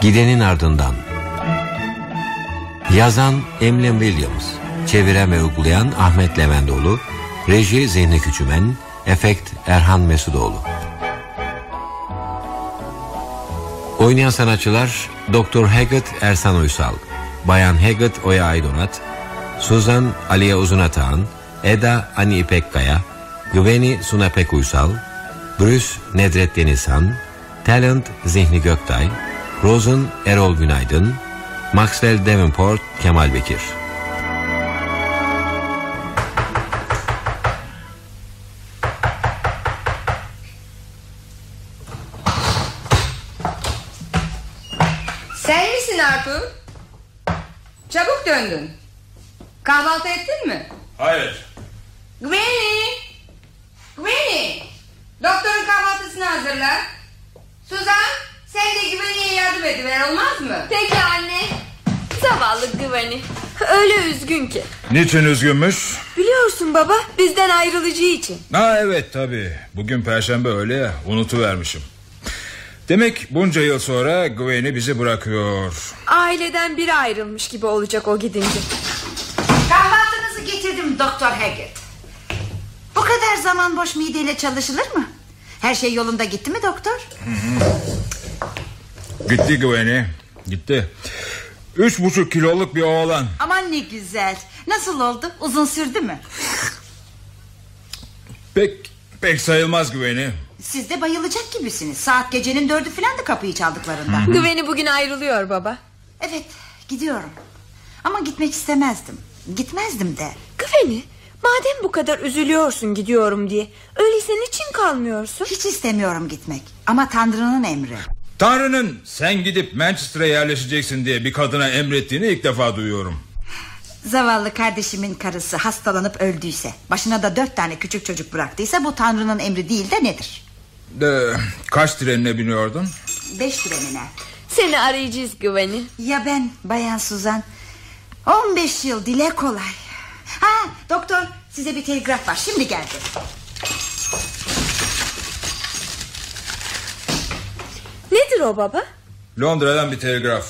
Gidenin ardından. Yazan Emlem Williams Çeviren ve uygulayan Ahmet Levendoğlu Reji Zihni Küçümen Efekt Erhan Mesudoğlu. Oynayan sanatçılar Doktor Haggett Ersan Uysal Bayan Haggett Oya Aydonat Suzan Aliye Uzunatağan Eda Ani İpekkaya Güveni Sunapek Uysal Bruce Nedret Denizhan Talent Zihni Göktay Rosen Erol Günaydın Maxwell Davenport Kemal Bekir Sen misin Arthur? Çabuk döndün. Kahvaltı ettin mi? Hayır. Gwenny! Gwenny! Doktorun kahvaltısını hazırla. Suzan sen de Gwenny'ye yardım ediver olmaz mı? Peki anne. Zavallı güveni. Öyle üzgün ki. Niçin üzgünmüş? Biliyorsun baba bizden ayrılacağı için. Ha evet tabi. Bugün perşembe öyle ya unutuvermişim. Demek bunca yıl sonra Gwen'i bizi bırakıyor. Aileden biri ayrılmış gibi olacak o gidince. Kahvaltınızı getirdim Doktor Haggett. Bu kadar zaman boş mideyle çalışılır mı? Her şey yolunda gitti mi doktor? Gitti Gwen'i. Gitti. Üç buçuk kiloluk bir oğlan. Aman ne güzel. Nasıl oldu? Uzun sürdü mü? Pek pek sayılmaz Gwen'i. Siz de bayılacak gibisiniz. Saat gecenin dördü falan da kapıyı çaldıklarında. Güveni bugün ayrılıyor baba. Evet gidiyorum. Ama gitmek istemezdim. Gitmezdim de. Güveni madem bu kadar üzülüyorsun gidiyorum diye. Öyleyse niçin kalmıyorsun? Hiç istemiyorum gitmek. Ama Tanrı'nın emri. Tanrı'nın sen gidip Manchester'a yerleşeceksin diye bir kadına emrettiğini ilk defa duyuyorum. Zavallı kardeşimin karısı hastalanıp öldüyse... ...başına da dört tane küçük çocuk bıraktıysa... ...bu Tanrı'nın emri değil de nedir? De, kaç trenine biniyordun? Beş trenine. Seni arayacağız Güveni. Ya ben Bayan Suzan 15 yıl dile kolay Ha doktor size bir telgraf var şimdi geldi Nedir o baba? Londra'dan bir telgraf.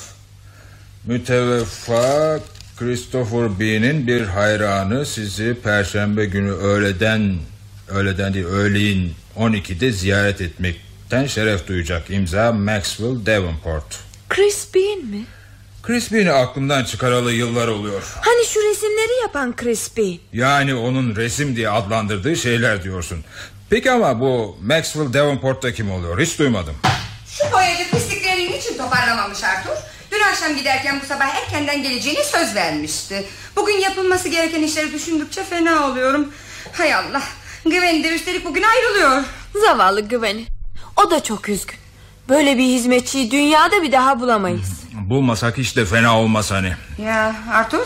Müteveffa Christopher B'nin bir hayranı sizi perşembe günü öğleden öğleden değil öğleyin 12'de ziyaret etmekten şeref duyacak. İmza Maxwell Davenport. Chris Bean mi? Chris Bean'i aklımdan çıkaralı yıllar oluyor. Hani şu resimleri yapan Chris Bean. Yani onun resim diye adlandırdığı şeyler diyorsun. Peki ama bu Maxwell Davenport da kim oluyor? Hiç duymadım. Şu boyacı pisliklerini niçin toparlamamış Arthur? Dün akşam giderken bu sabah erkenden geleceğini söz vermişti. Bugün yapılması gereken işleri düşündükçe fena oluyorum. Hay Allah. Gwen de üstelik bugün ayrılıyor. Zavallı Güveni. O da çok üzgün. Böyle bir hizmetçiyi dünyada bir daha bulamayız. Bulmasak hiç de fena olmaz hani. Ya Arthur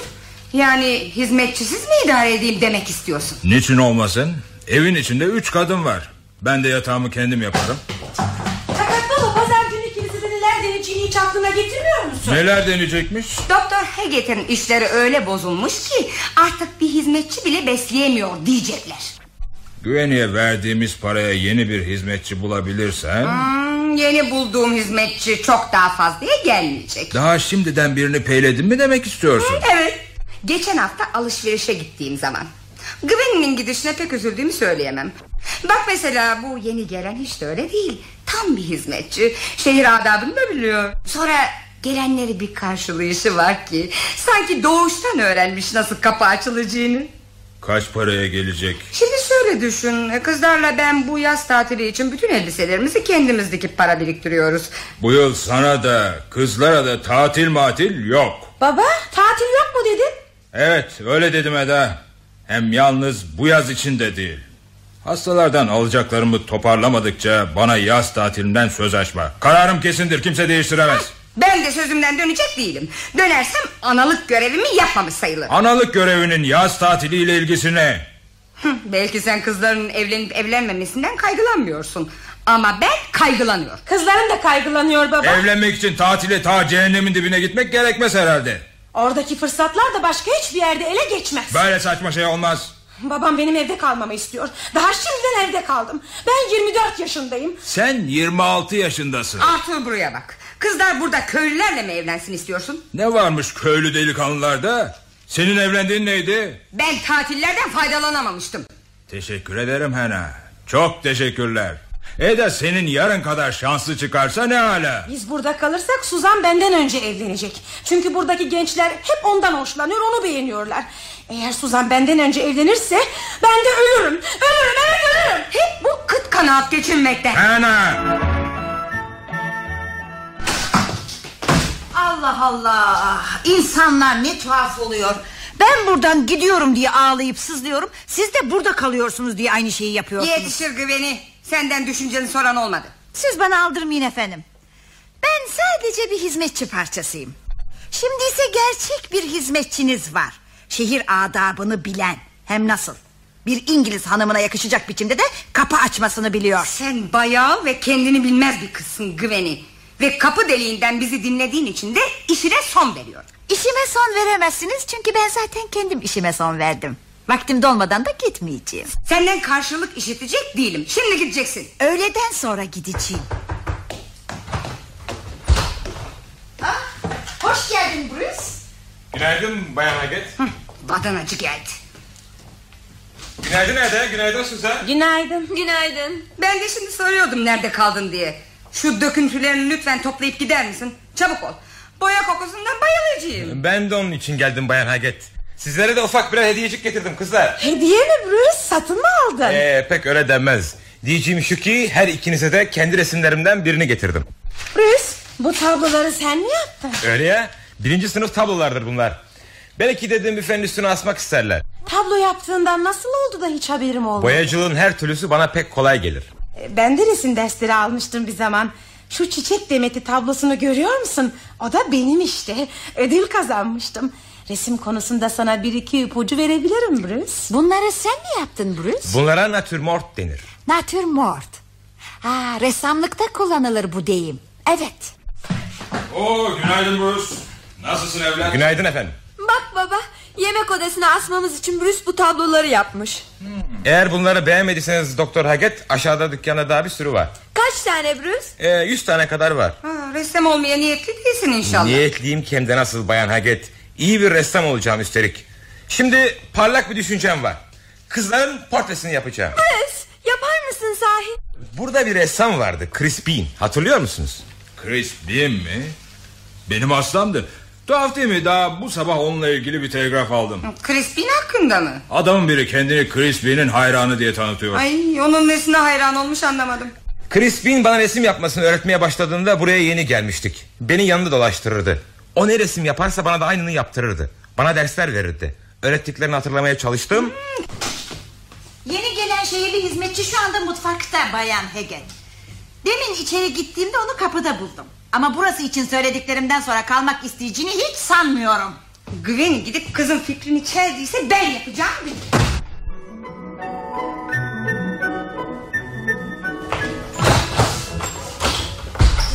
yani hizmetçisiz mi idare edeyim demek istiyorsun? Niçin olmasın? Evin içinde üç kadın var. Ben de yatağımı kendim yaparım. Hiç aklına getirmiyor musun? Neler deneyecekmiş? Doktor Haggett'in işleri öyle bozulmuş ki artık bir hizmetçi bile besleyemiyor diyecekler. Güveniye verdiğimiz paraya yeni bir hizmetçi bulabilirsen... Hmm, yeni bulduğum hizmetçi çok daha fazlaya gelmeyecek. Daha şimdiden birini peyledin mi demek istiyorsun? Evet. Geçen hafta alışverişe gittiğim zaman. Gwen'in gidişine pek üzüldüğümü söyleyemem. Bak mesela bu yeni gelen hiç de öyle değil. Tam bir hizmetçi. Şehir adabını da biliyor. Sonra gelenleri bir karşılayışı var ki... ...sanki doğuştan öğrenmiş nasıl kapı açılacağını. Kaç paraya gelecek? Şimdi şöyle düşün. Kızlarla ben bu yaz tatili için bütün elbiselerimizi kendimiz dikip para biriktiriyoruz. Bu yıl sana da kızlara da tatil matil yok. Baba tatil yok mu dedin? Evet öyle dedim Eda. Hem yalnız bu yaz için de değil. Hastalardan alacaklarımı toparlamadıkça bana yaz tatilinden söz açma. Kararım kesindir kimse değiştiremez. Ben de sözümden dönecek değilim. Dönersem analık görevimi yapmamış sayılır. Analık görevinin yaz tatiliyle ilgisi ne? Belki sen kızların evlenip evlenmemesinden kaygılanmıyorsun. Ama ben kaygılanıyorum. Kızların da kaygılanıyor baba. Evlenmek için tatile ta cehennemin dibine gitmek gerekmez herhalde. Oradaki fırsatlar da başka hiçbir yerde ele geçmez. Böyle saçma şey olmaz. Babam benim evde kalmamı istiyor. Daha şimdiden evde kaldım. Ben 24 yaşındayım. Sen 26 yaşındasın. Arthur buraya bak. Kızlar burada köylülerle mi evlensin istiyorsun? Ne varmış köylü delikanlılarda? Senin evlendiğin neydi? Ben tatillerden faydalanamamıştım. Teşekkür ederim Hena. Çok teşekkürler. E de senin yarın kadar şanslı çıkarsa ne hala? Biz burada kalırsak Suzan benden önce evlenecek. Çünkü buradaki gençler hep ondan hoşlanıyor onu beğeniyorlar. Eğer Suzan benden önce evlenirse ben de ölürüm. Ölürüm evet ölürüm. Hep bu kıt kanaat geçinmekten. Hena! Allah Allah. İnsanlar ne tuhaf oluyor. Ben buradan gidiyorum diye ağlayıp sızlıyorum. Siz de burada kalıyorsunuz diye aynı şeyi yapıyorsunuz. Yetişir güveni. Senden düşünceni soran olmadı. Siz bana aldırmayın efendim. Ben sadece bir hizmetçi parçasıyım. Şimdi ise gerçek bir hizmetçiniz var. Şehir adabını bilen. Hem nasıl? Bir İngiliz hanımına yakışacak biçimde de kapı açmasını biliyor. Sen bayağı ve kendini bilmez bir kızsın güveni. Ve kapı deliğinden bizi dinlediğin için de işine son veriyor. İşime son veremezsiniz çünkü ben zaten kendim işime son verdim. Vaktim dolmadan da gitmeyeceğim. Senden karşılık işitecek değilim. Şimdi gideceksin. Öğleden sonra gideceğim. Ah, hoş geldin Bruce. Günaydın Bayan Haget. Badanacı geldi. Günaydın Ede, günaydın Suzan. Günaydın. Günaydın. Ben de şimdi soruyordum nerede kaldın diye. Şu döküntülerini lütfen toplayıp gider misin? Çabuk ol. Boya kokusundan bayılacağım. Ben de onun için geldim Bayan Haget. Sizlere de ufak birer hediyecik getirdim kızlar. Hediye mi Bruce? Satın mı aldın? Ee, pek öyle denmez. Diyeceğim şu ki her ikinize de kendi resimlerimden birini getirdim. Bruce bu tabloları sen mi yaptın? Öyle ya. Birinci sınıf tablolardır bunlar. Belki dedim büfenin üstüne asmak isterler. Tablo yaptığından nasıl oldu da hiç haberim olmadı? Boyacılığın her türlüsü bana pek kolay gelir. E, Ben de resim dersleri almıştım bir zaman. Şu çiçek demeti tablosunu görüyor musun? O da benim işte. Ödül kazanmıştım. Resim konusunda sana bir iki ipucu verebilirim Bruce. Bunları sen mi yaptın Bruce? Bunlara natürmort denir. Natürmort. Ha, ressamlıkta kullanılır bu deyim. Evet. Oo günaydın Bruce. Nasılsın evlat? Günaydın efendim. Bak baba yemek odasına asmamız için Bruce bu tabloları yapmış. Eğer bunları beğenmediyseniz Doktor Haget aşağıda dükkanda daha bir sürü var. Kaç tane Bruce? Ee, yüz tane kadar var. Ha, ressam olmaya niyetli değilsin inşallah. Niyetliyim ki hem de nasıl Bayan Haget. İyi bir ressam olacağım üstelik. Şimdi parlak bir düşüncem var. Kızların portresini yapacağım. Bruce yapar mısın sahi? Burada bir ressam vardı Chris Bean. Hatırlıyor musunuz? Chris Beam mi? Benim hastamdı. Tuhaf değil mi? Daha bu sabah onunla ilgili bir telgraf aldım. Crispin hakkında mı? Adamın biri kendini Chris Bean'in hayranı diye tanıtıyor. Ay onun nesine hayran olmuş anlamadım. Chris Bean bana resim yapmasını öğretmeye başladığında buraya yeni gelmiştik. Beni yanında dolaştırırdı. O ne resim yaparsa bana da aynını yaptırırdı. Bana dersler verirdi. Öğrettiklerini hatırlamaya çalıştım. Yeni gelen şehirli hizmetçi şu anda mutfakta Bayan Hegen. Demin içeri gittiğimde onu kapıda buldum. Ama burası için söylediklerimden sonra kalmak isteyeceğini hiç sanmıyorum. Gwen gidip kızın fikrini çeldiyse ben yapacağım.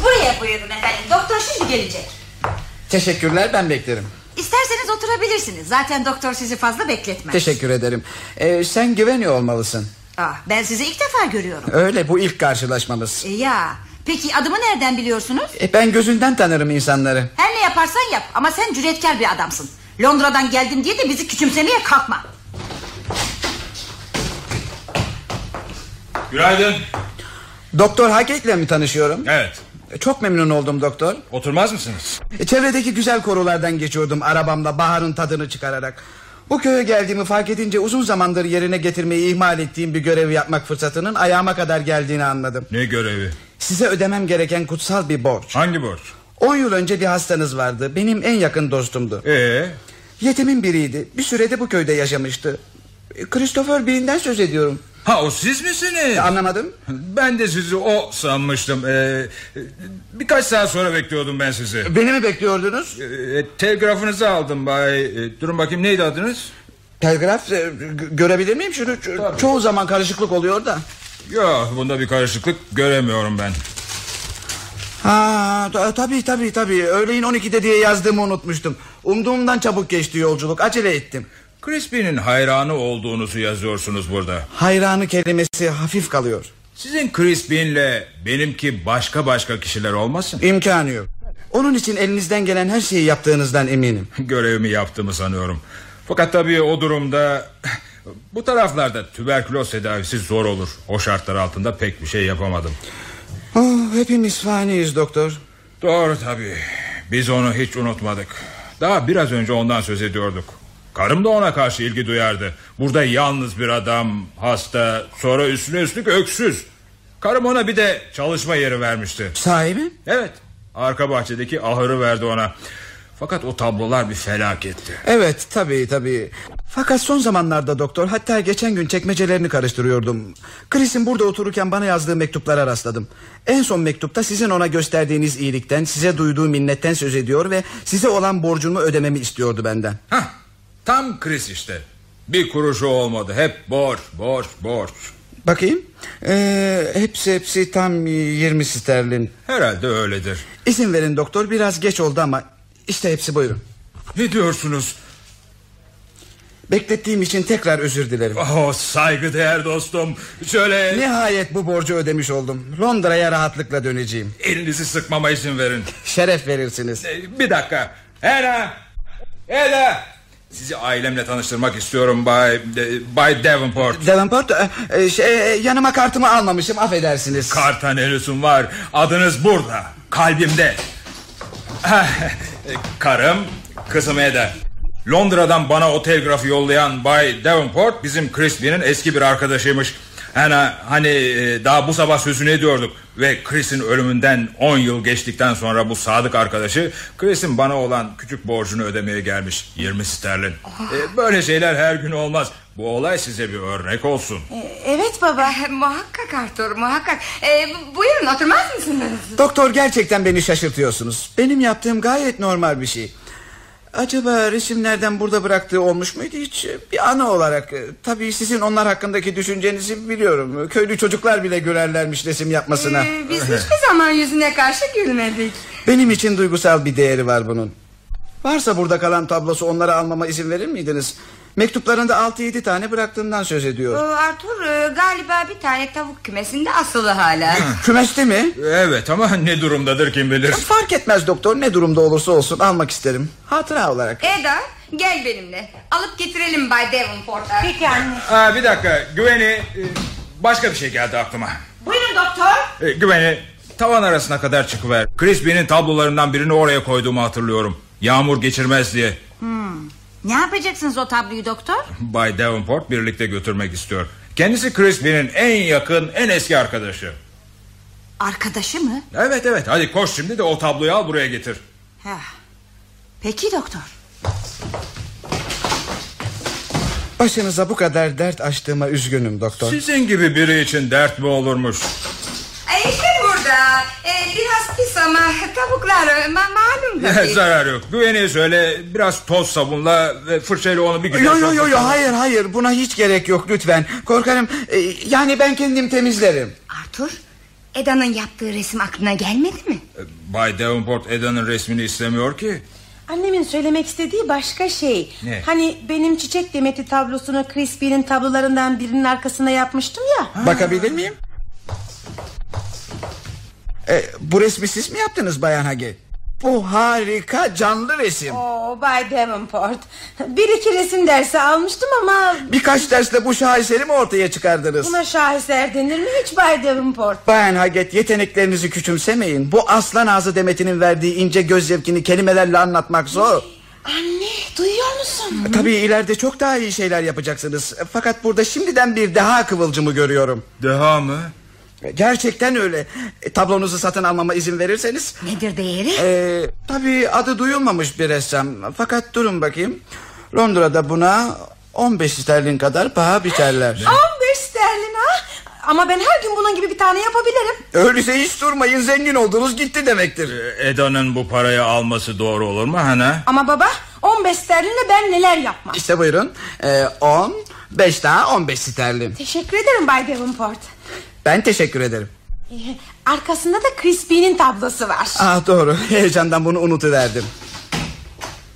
Buraya buyurun efendim. Doktor şimdi gelecek. Teşekkürler ben beklerim. İsterseniz oturabilirsiniz. Zaten doktor sizi fazla bekletmez. Teşekkür ederim. Ee, sen güveniyor olmalısın. Ah, ben sizi ilk defa görüyorum. Öyle bu ilk karşılaşmamız. E, ya peki adımı nereden biliyorsunuz? E, ben gözünden tanırım insanları. Her ne yaparsan yap ama sen cüretkar bir adamsın. Londra'dan geldim diye de bizi küçümsemeye kalkma. Günaydın. Doktor Hacket'le mi tanışıyorum? Evet. Çok memnun oldum doktor. Oturmaz mısınız? E, Çevredeki güzel korulardan geçiyordum arabamla baharın tadını çıkararak. Bu köye geldiğimi fark edince uzun zamandır yerine getirmeyi ihmal ettiğim bir görevi yapmak fırsatının ayağıma kadar geldiğini anladım. Ne görevi? Size ödemem gereken kutsal bir borç. Hangi borç? 10 yıl önce bir hastanız vardı. Benim en yakın dostumdu. Ee, Yetimin biriydi. Bir sürede bu köyde yaşamıştı. E, Christopher Bean'den söz ediyorum. Ha o siz misiniz? E, Anlamadım. Ben de sizi o sanmıştım. Ee, birkaç saat sonra bekliyordum ben sizi. Beni mi bekliyordunuz? Ee, telgrafınızı aldım bay. Ee, durun bakayım neydi adınız? Telgraf e, gö- görebilir miyim şunu? Ço- çoğu zaman karışıklık oluyor da. Yok bunda bir karışıklık göremiyorum ben. Ha ta- tabii tabii tabii. Öğleyin 12'de diye yazdığımı unutmuştum. Umduğumdan çabuk geçti yolculuk. Acele ettim. Crispy'nin hayranı olduğunuzu yazıyorsunuz burada. Hayranı kelimesi hafif kalıyor. Sizin Crispin'le benimki başka başka kişiler olmasın? İmkanı yok. Onun için elinizden gelen her şeyi yaptığınızdan eminim. Görevimi yaptığımı sanıyorum. Fakat tabii o durumda bu taraflarda tüberküloz tedavisi zor olur. O şartlar altında pek bir şey yapamadım. Oh, hepimiz faniyiz doktor. Doğru tabii. Biz onu hiç unutmadık. Daha biraz önce ondan söz ediyorduk. Karım da ona karşı ilgi duyardı. Burada yalnız bir adam, hasta, sonra üstüne üstlük öksüz. Karım ona bir de çalışma yeri vermişti. Sahibi? Evet, arka bahçedeki ahırı verdi ona. Fakat o tablolar bir felaketti. Evet tabii tabii. Fakat son zamanlarda doktor hatta geçen gün çekmecelerini karıştırıyordum. Chris'in burada otururken bana yazdığı mektuplara rastladım. En son mektupta sizin ona gösterdiğiniz iyilikten, size duyduğu minnetten söz ediyor ve size olan borcumu ödememi istiyordu benden. Hah, tam Chris işte. Bir kuruşu olmadı. Hep borç, borç, borç. Bakayım. Ee, hepsi hepsi tam 20 sterlin. Herhalde öyledir. İzin verin doktor biraz geç oldu ama işte hepsi buyurun. Ne diyorsunuz? Beklettiğim için tekrar özür dilerim. Oh saygıdeğer dostum. Şöyle Nihayet bu borcu ödemiş oldum. Londra'ya rahatlıkla döneceğim. elinizi sıkmama izin verin. Şeref verirsiniz. Ee, Bir dakika. Eda. Eda. Sizi ailemle tanıştırmak istiyorum Bay, Bay Davenport. Davenport e, e, şey, e, yanıma kartımı almamışım affedersiniz. Kartan Ellis'un var. Adınız burada. Kalbimde. Karım, kızım Eda. Londra'dan bana o telgrafı yollayan Bay Davenport bizim Crispy'nin eski bir arkadaşıymış. Hani, hani e, daha bu sabah sözünü ediyorduk ve Chris'in ölümünden 10 yıl geçtikten sonra bu sadık arkadaşı Chris'in bana olan küçük borcunu ödemeye gelmiş 20 sterlin. E, böyle şeyler her gün olmaz. Bu olay size bir örnek olsun. Evet baba. Muhakkak Arthur muhakkak. Ee, bu- buyurun oturmaz mısınız? Doktor gerçekten beni şaşırtıyorsunuz. Benim yaptığım gayet normal bir şey. Acaba resimlerden burada bıraktığı olmuş muydu hiç? Bir anı olarak. e, Tabii sizin onlar hakkındaki düşüncenizi biliyorum. Köylü çocuklar bile gülerlermiş resim yapmasına. Ee, biz hiçbir zaman yüzüne karşı gülmedik. Benim için duygusal bir değeri var bunun. Varsa burada kalan tablosu onlara almama izin verir miydiniz? Mektuplarında 6-7 tane bıraktığından söz Ee, ediyor. Arthur e, galiba bir tane tavuk kümesinde asılı hala. Kümeste mi? Evet ama ne durumdadır kim bilir. Fark etmez doktor ne durumda olursa olsun almak isterim. Hatıra olarak. Eda gel benimle. Alıp getirelim Bay Davenport'a. Peki anne. Aa, bir dakika Güveni e, başka bir şey geldi aklıma. Buyurun doktor. E, güveni tavan arasına kadar çıkıver. Crispy'nin tablolarından birini oraya koyduğumu hatırlıyorum. Yağmur geçirmez diye. Ne yapacaksınız o tabloyu doktor? Bay Davenport birlikte götürmek istiyor. Kendisi Crispy'nin en yakın en eski arkadaşı. Arkadaşı mı? Evet evet hadi koş şimdi de o tabloyu al buraya getir. Heh. Peki doktor. Başınıza bu kadar dert açtığıma üzgünüm doktor. Sizin gibi biri için dert mi olurmuş? E, işte burada. E, biraz pis ama tavuklar e, ma malum tabii. Zarar yok. Güveniye söyle biraz toz sabunla ve fırçayla onu bir güzel... Yo yo yo yo hayır hayır buna hiç gerek yok lütfen. Korkarım e, yani ben kendim temizlerim. Arthur Eda'nın yaptığı resim aklına gelmedi mi? Bay Davenport Eda'nın resmini istemiyor ki. Annemin söylemek istediği başka şey. Ne? Hani benim çiçek demeti tablosunu Crispy'nin tablolarından birinin arkasına yapmıştım ya. Bakabilir miyim? E, bu resmi siz mi yaptınız Bayan Hage? Bu harika canlı resim. Oo Bay Davenport. Bir iki resim dersi almıştım ama Birkaç dersle bu şaheseri mi ortaya çıkardınız? buna şaheser denir mi hiç Bay Davenport? Bayan Haget yeteneklerinizi küçümsemeyin. Bu aslan ağzı demetinin verdiği ince göz zevkini kelimelerle anlatmak zor. Anne duyuyor musun? Tabii ileride çok daha iyi şeyler yapacaksınız. Fakat burada şimdiden bir deha kıvılcımı görüyorum. Deha mı? Gerçekten öyle. E, tablonuzu satın almama izin verirseniz. Nedir değeri? E, tabii adı duyulmamış bir ressam. Fakat durun bakayım. Londra'da buna 15 sterlin kadar paha biçerler. 15 sterlin ha? Ama ben her gün bunun gibi bir tane yapabilirim. Öyleyse hiç durmayın zengin oldunuz gitti demektir. Eda'nın bu parayı alması doğru olur mu Hana? Ama baba 15 sterlinle ben neler yapmam. İşte buyurun. E, 10, 5 daha 15 sterlin. Teşekkür ederim Bay Davenport. Ben teşekkür ederim. Ee, Arkasında da Crispy'nin tablosu var. Ah doğru heyecandan bunu unutuverdim.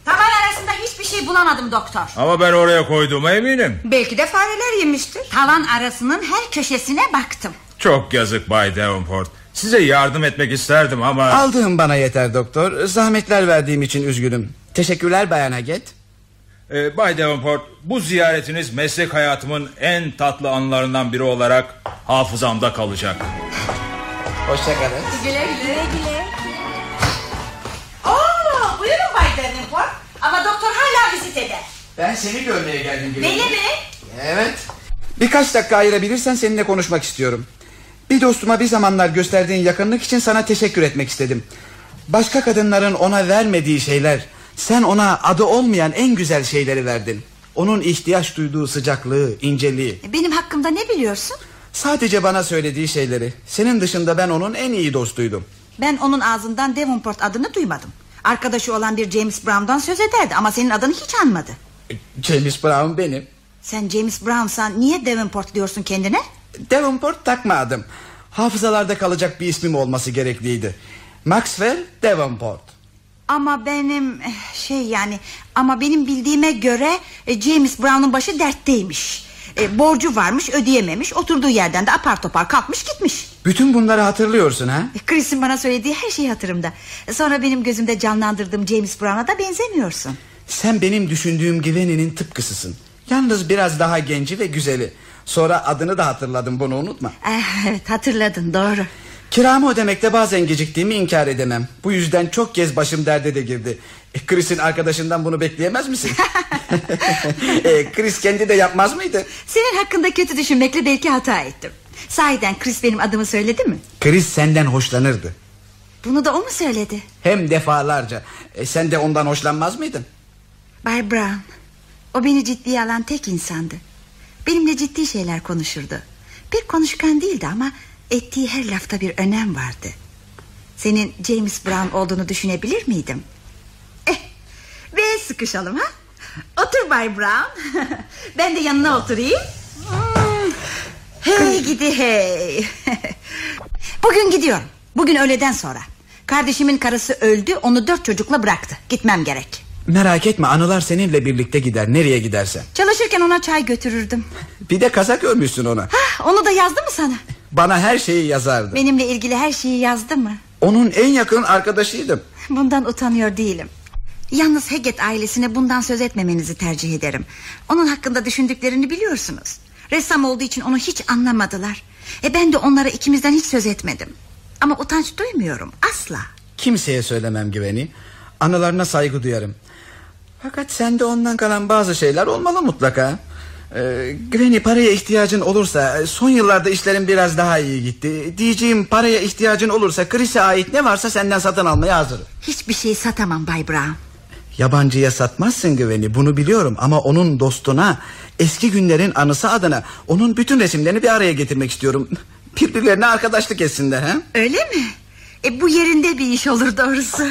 Tavan arasında hiçbir şey bulamadım doktor. Ama ben oraya koyduğuma eminim. Belki de fareler yemiştir. Tavan arasının her köşesine baktım. Çok yazık Bay Davenport. Size yardım etmek isterdim ama... Aldığım bana yeter doktor. Zahmetler verdiğim için üzgünüm. Teşekkürler Bayan Haget. Ee, Bay Davenport bu ziyaretiniz meslek hayatımın en tatlı anlarından biri olarak hafızamda kalacak. Hoşçakalın. Güle güle güle. Oo, buyurun Bay Davenport. Ama doktor hala vizit eder. Ben seni görmeye geldim. Beni mi? Evet. Birkaç dakika ayırabilirsen seninle konuşmak istiyorum. Bir dostuma bir zamanlar gösterdiğin yakınlık için sana teşekkür etmek istedim. Başka kadınların ona vermediği şeyler, sen ona adı olmayan en güzel şeyleri verdin. Onun ihtiyaç duyduğu sıcaklığı, inceliği. Benim hakkımda ne biliyorsun? Sadece bana söylediği şeyleri. Senin dışında ben onun en iyi dostuydum. Ben onun ağzından Davenport adını duymadım. Arkadaşı olan bir James Brown'dan söz ederdi ama senin adını hiç anmadı. James Brown benim. Sen James Brown'san niye Davenport diyorsun kendine? Davenport takma adım. Hafızalarda kalacak bir ismim olması gerekliydi. Maxwell Davenport. Ama benim eh, şey yani ama benim bildiğime göre e, James Brown'un başı dertteymiş. E, borcu varmış ödeyememiş oturduğu yerden de apar topar kalkmış gitmiş. Bütün bunları hatırlıyorsun ha? Chris'in bana söylediği her şey hatırımda. Sonra benim gözümde canlandırdığım James Brown'a da benzemiyorsun. Sen benim düşündüğüm Gwenny'nin tıpkısısın. Yalnız biraz daha genci ve güzeli. Sonra adını da hatırladım bunu unutma. Eh, evet hatırladın doğru. Kiramı ödemekte bazen geciktiğimi inkar edemem. Bu yüzden çok kez başım derde de girdi. E, Chris'in arkadaşından bunu bekleyemez misin? e, Chris kendi de yapmaz mıydı? Senin hakkında kötü düşünmekle belki hata ettim. Sahiden Chris benim adımı söyledi mi? Chris senden hoşlanırdı. Bunu da o mu söyledi? Hem defalarca. E, sen de ondan hoşlanmaz mıydın? Bay Brown O beni ciddiye alan tek insandı Benimle ciddi şeyler konuşurdu Bir konuşkan değildi ama Ettiği her lafta bir önem vardı. Senin James Brown olduğunu düşünebilir miydim? Eh, ve sıkışalım ha? Otur Bay Brown. Ben de yanına oturayım. Hmm. Hey gidi hey. Bugün gidiyorum. Bugün öğleden sonra. Kardeşimin karısı öldü onu dört çocukla bıraktı. Gitmem gerek. Merak etme anılar seninle birlikte gider nereye gidersen. Çalışırken ona çay götürürdüm. Bir de kazak örmüşsün ona. Hah, Onu da yazdı mı sana Bana her şeyi yazardı. Benimle ilgili her şeyi yazdı mı Onun en yakın arkadaşıydım. Bundan utanıyor değilim Yalnız Haggett ailesine bundan söz etmemenizi tercih ederim Onun hakkında düşündüklerini biliyorsunuz Ressam olduğu için onu hiç anlamadılar E ben de onlara ikimizden hiç söz etmedim Ama utanç duymuyorum asla Kimseye söylemem güveni. Anılarına saygı duyarım. Fakat sende ondan kalan bazı şeyler olmalı mutlaka. Ee, Granny paraya ihtiyacın olursa son yıllarda işlerin biraz daha iyi gitti. Diyeceğim paraya ihtiyacın olursa Chris'e ait ne varsa senden satın almaya hazırım. Hiçbir şey satamam Bay Brown Yabancıya satmazsın güveni bunu biliyorum ama onun dostuna eski günlerin anısı adına onun bütün resimlerini bir araya getirmek istiyorum. Birbirlerine arkadaşlık etsinler ha? Öyle mi? E, bu yerinde bir iş olur doğrusu.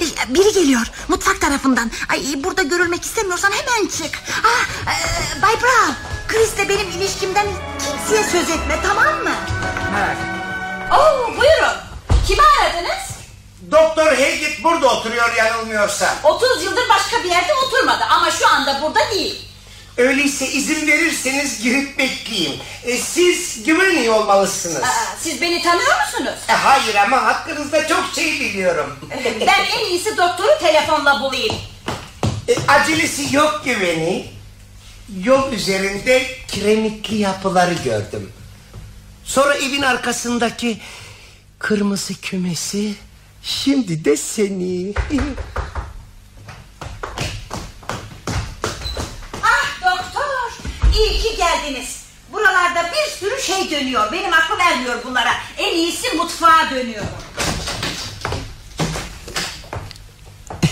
E, biri geliyor mutfak tarafından. Ay burada görülmek istemiyorsan hemen çık. Ah, e, Bay Brown, Chris'le benim ilişkimden kimseye söz etme tamam mı? Oo, buyurun. Kimi aradınız? Doktor Haggett burada oturuyor yanılmıyorsa. 30 yıldır başka bir yerde oturmadı ama şu anda burada değil. Öyleyse izin verirseniz girip bekleyeyim. E, siz güvenli olmalısınız. Aa, siz beni tanıyor musunuz? E, hayır ama hakkınızda çok şey biliyorum. ben en iyisi doktoru telefonla bulayım. E, acelesi yok güveni. Yol üzerinde kiremitli yapıları gördüm. Sonra evin arkasındaki kırmızı kümesi. Şimdi de seni. geldiniz. Buralarda bir sürü şey dönüyor. Benim aklım ermiyor bunlara. En iyisi mutfağa dönüyorum.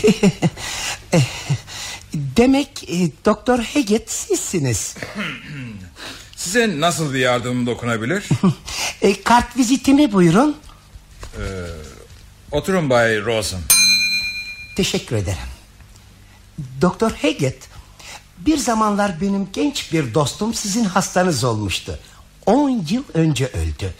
Demek e, Doktor Haggett sizsiniz. Size nasıl bir yardımım dokunabilir? E, kart vizitimi buyurun. Oturun Bay Rosen. Teşekkür ederim. Doktor Haggett, bir zamanlar benim genç bir dostum sizin hastanız olmuştu. 10 yıl önce öldü.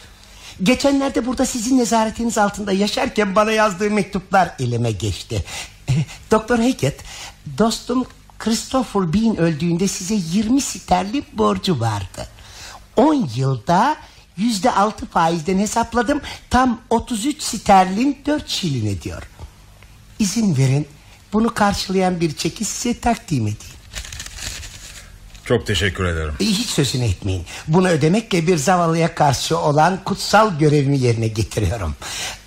Geçenlerde burada sizin nezaretiniz altında yaşarken bana yazdığı mektuplar elime geçti. Doktor Haggett, dostum Christopher Bean öldüğünde size 20 sterlin borcu vardı. 10 yılda Yüzde altı faizden hesapladım. Tam 33 sterlin 4 şilin ediyor. İzin verin bunu karşılayan bir çeki size takdim edeyim. Çok teşekkür ederim. Hiç sözünü etmeyin. Bunu ödemekle bir zavallıya karşı olan kutsal görevimi yerine getiriyorum.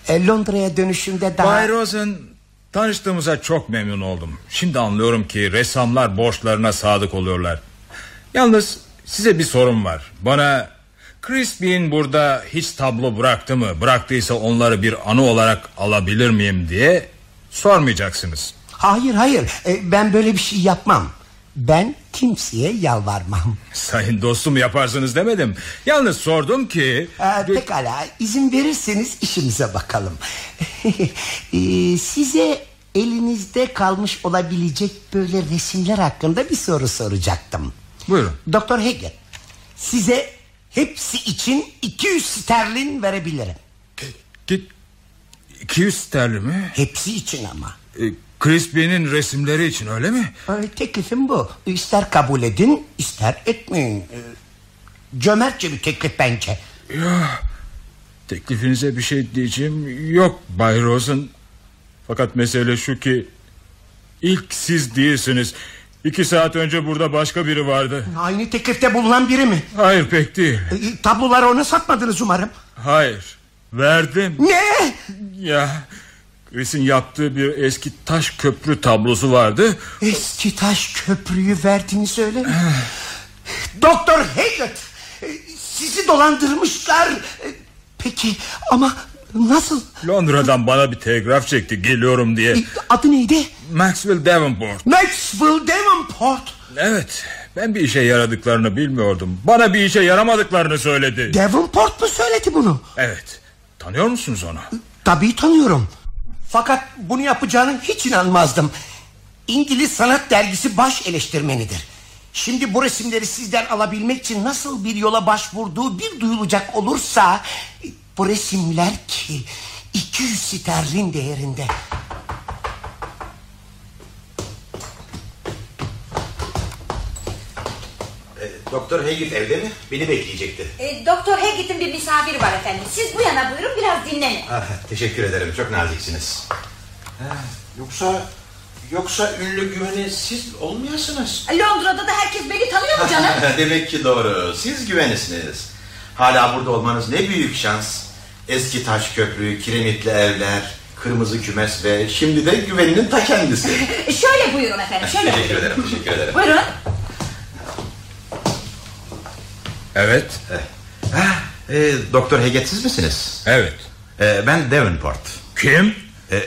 E, Londra'ya dönüşümde daha... Bay Rosen tanıştığımıza çok memnun oldum. Şimdi anlıyorum ki ressamlar borçlarına sadık oluyorlar. Yalnız size bir sorum var. Bana Crispin burada hiç tablo bıraktı mı? Bıraktıysa onları bir anı olarak alabilir miyim diye sormayacaksınız. Hayır hayır E, ben böyle bir şey yapmam. Ben kimseye yalvarmam. Sayın dostum yaparsınız demedim. Yalnız sordum ki... Ee, pekala izin verirseniz işimize bakalım. Ee, size elinizde kalmış olabilecek böyle resimler hakkında bir soru soracaktım. Buyurun. Doktor Hegel size hepsi için 200 sterlin verebilirim. Git 200 sterlin mi? Hepsi için ama. E, Crispin'in resimleri için öyle mi? Ee, teklifim bu. İster kabul edin ister etmeyin. Ee, cömertçe bir teklif bence. Ya teklifinize bir şey diyeceğim yok Bay Rosen. Fakat mesele şu ki ilk siz değilsiniz. İki saat önce burada başka biri vardı. Aynı teklifte bulunan biri mi? Hayır pek değil. Ee, tabloları ona satmadınız umarım. Hayır verdim. Ne? Ya Chris'in yaptığı bir eski taş köprü tablosu vardı. Eski taş köprüyü verdiğini söyle. Doktor Haggett sizi dolandırmışlar. Peki ama nasıl? Londra'dan bana bir telgraf çekti geliyorum diye. Adı neydi? Maxwell Davenport. Maxwell Davenport. Evet ben bir işe yaradıklarını bilmiyordum. Bana bir işe yaramadıklarını söyledi. Davenport mu söyledi bunu? Evet. Tanıyor musunuz onu? Tabii tanıyorum. Fakat bunu yapacağını hiç inanmazdım. İngiliz Sanat Dergisi baş eleştirmenidir. Şimdi bu resimleri sizden alabilmek için nasıl bir yola başvurduğu bir duyulacak olursa... ...bu resimler ki 200 sterlin değerinde. Doktor Haggett evde mi? Beni bekleyecekti. E, Doktor Haggett'in bir misafiri var efendim. Siz bu yana buyurun biraz dinlenin. Ah, teşekkür ederim çok naziksiniz. Ha, yoksa yoksa ünlü güveni siz olmayasınız. Londra'da da herkes beni tanıyor mu canım? Demek ki doğru. Siz güvenisiniz. Hala burada olmanız ne büyük şans. Eski taş köprü, kiremitli evler, kırmızı kümes ve şimdi de güveninin ta kendisi. E, şöyle buyurun efendim şöyle teşekkür buyurun. ederim, teşekkür ederim. Buyurun. Evet. Ah, e, Doktor Haggett siz misiniz? Evet. E, ben Davenport. Kim? E,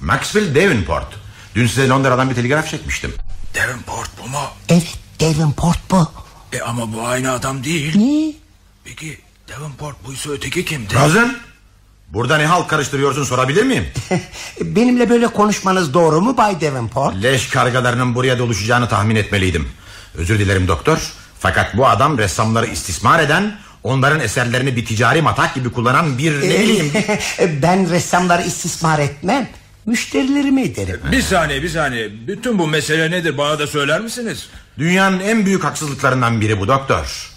Maxwell Davenport. Dün size Londra'dan bir telgraf çekmiştim. Davenport bu mu? Evet Davenport bu. E ama bu aynı adam değil. Ne? Peki Davenport buysa öteki kimdi? Rosen, burada ne halt karıştırıyorsun sorabilir miyim? Benimle böyle konuşmanız doğru mu Bay Davenport? Leş kargalarının buraya doluşacağını tahmin etmeliydim. Özür dilerim doktor. Fakat bu adam ressamları istismar eden... ...onların eserlerini bir ticari matak gibi kullanan bir ne bileyim... ben ressamları istismar etmem. Müşterilerimi ederim. Bir saniye bir saniye. Bütün bu mesele nedir bana da söyler misiniz? Dünyanın en büyük haksızlıklarından biri bu doktor.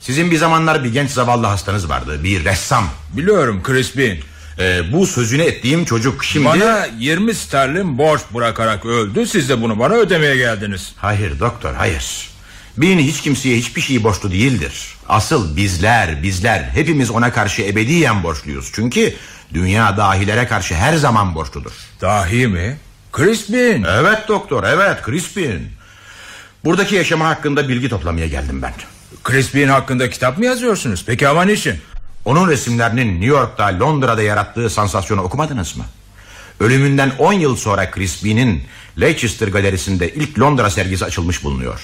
Sizin bir zamanlar bir genç zavallı hastanız vardı. Bir ressam. Biliyorum Crispin. Ee, bu sözünü ettiğim çocuk şimdi... Bana 20 sterlin borç bırakarak öldü. Siz de bunu bana ödemeye geldiniz. Hayır doktor hayır. Bin hiç kimseye hiçbir şeyi borçlu değildir. Asıl bizler bizler hepimiz ona karşı ebediyen borçluyuz. Çünkü dünya dahilere karşı her zaman borçludur. Dahi mi? Crispin. Evet doktor evet Crispin. Buradaki yaşamı hakkında bilgi toplamaya geldim ben. Crispin hakkında kitap mı yazıyorsunuz? Peki ama niçin? Onun resimlerinin New York'ta Londra'da yarattığı sansasyonu okumadınız mı? Ölümünden 10 yıl sonra Crispin'in Leicester Galerisi'nde ilk Londra sergisi açılmış bulunuyor.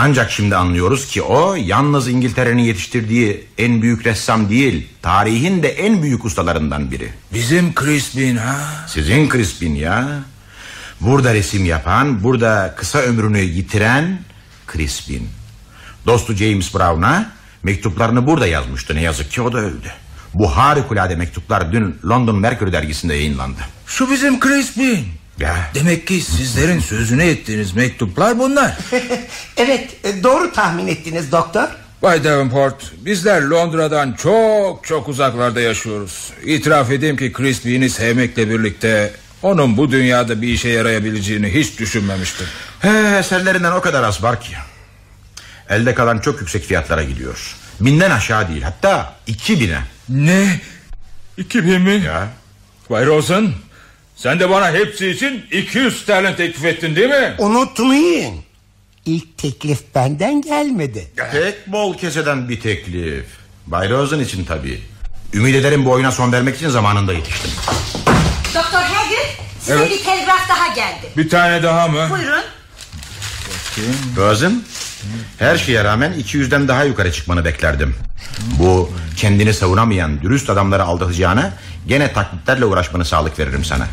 Ancak şimdi anlıyoruz ki o yalnız İngiltere'nin yetiştirdiği en büyük ressam değil, tarihin de en büyük ustalarından biri. Bizim Crispin ha? Sizin Crispin ya. Burada resim yapan, burada kısa ömrünü yitiren Crispin. Dostu James Brown'a mektuplarını burada yazmıştı. Ne yazık ki o da öldü. Bu harikulade mektuplar dün London Mercury dergisinde yayınlandı. Şu bizim Crispin. Ya. Demek ki sizlerin sözüne ettiğiniz mektuplar bunlar. evet doğru tahmin ettiniz doktor. Bay Davenport bizler Londra'dan çok çok uzaklarda yaşıyoruz. İtiraf edeyim ki Crispy'ni sevmekle birlikte onun bu dünyada bir işe yarayabileceğini hiç düşünmemiştim. He, eserlerinden o kadar az var ki. Elde kalan çok yüksek fiyatlara gidiyor. Binden aşağı değil hatta iki bine. Ne? İki bin mi? Ya. Bay Rosen sen de bana hepsi için 200 sterlin teklif ettin değil mi? Unutmayın. İlk teklif benden gelmedi. Pek bol keseden bir teklif. Bay Rosen için tabii. Ümit ederim bu oyuna son vermek için zamanında yetiştim. Doktor Haggard size Evet. bir telgraf daha geldi. Bir tane daha mı? Buyurun. Rosen her şeye rağmen 200'den daha yukarı çıkmanı beklerdim. Bu kendini savunamayan dürüst adamları aldatacağına gene taklitlerle uğraşmanı sağlık veririm sana.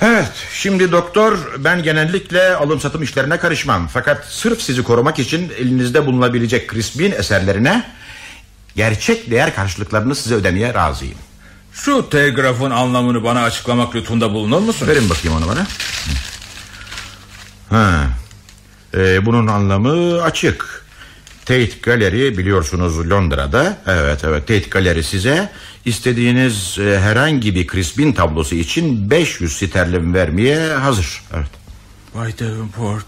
Evet şimdi doktor ben genellikle alım satım işlerine karışmam. Fakat sırf sizi korumak için elinizde bulunabilecek Crispin eserlerine gerçek değer karşılıklarını size ödemeye razıyım. Şu telgrafın anlamını bana açıklamak lütfunda bulunur musun? Verin bakayım onu bana. Ha. Ee, bunun anlamı açık. Tate Gallery biliyorsunuz Londra'da. Evet evet Tate Gallery size istediğiniz e, herhangi bir Crispin tablosu için 500 sterlin vermeye hazır. Evet. Bay Davenport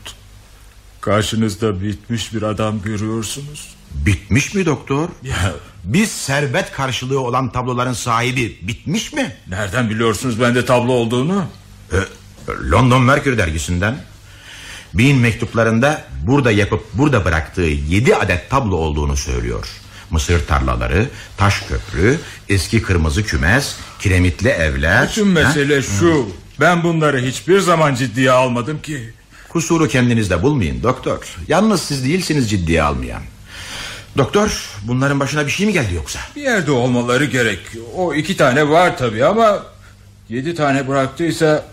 Karşınızda bitmiş bir adam görüyorsunuz Bitmiş mi doktor? Ya Biz servet karşılığı olan tabloların sahibi bitmiş mi? nereden biliyorsunuz bende tablo olduğunu Ee, London Mercury dergisinden. Bin mektuplarında burada yapıp burada bıraktığı yedi adet tablo olduğunu söylüyor. Mısır tarlaları, taş köprü, eski kırmızı kümes, kiremitli evler. Bütün mesele Ha? şu Ben bunları hiçbir zaman ciddiye almadım ki Kusuru kendinizde bulmayın doktor. Yalnız siz değilsiniz ciddiye almayan. Doktor bunların başına bir şey mi geldi yoksa? Bir yerde olmaları gerek O iki tane var tabi ama Yedi tane bıraktıysa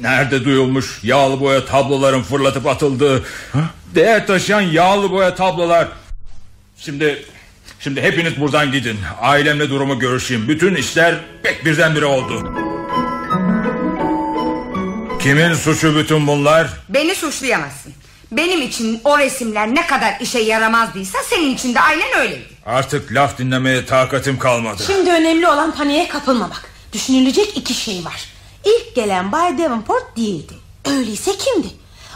Nerede duyulmuş yağlı boya tabloların fırlatıp atıldığı Değer taşıyan yağlı boya tablolar Şimdi Şimdi hepiniz buradan gidin Ailemle durumu görüşeyim Bütün işler pek birdenbire oldu Kimin suçu bütün bunlar Beni suçlayamazsın. Benim için o resimler ne kadar işe yaramazdıysa senin için de aynen öyleydi. Artık laf dinlemeye takatim kalmadı Şimdi önemli olan paniğe kapılmamak. Düşünülecek iki şey var. İlk gelen Bay Davenport değildi. Öyleyse kimdi?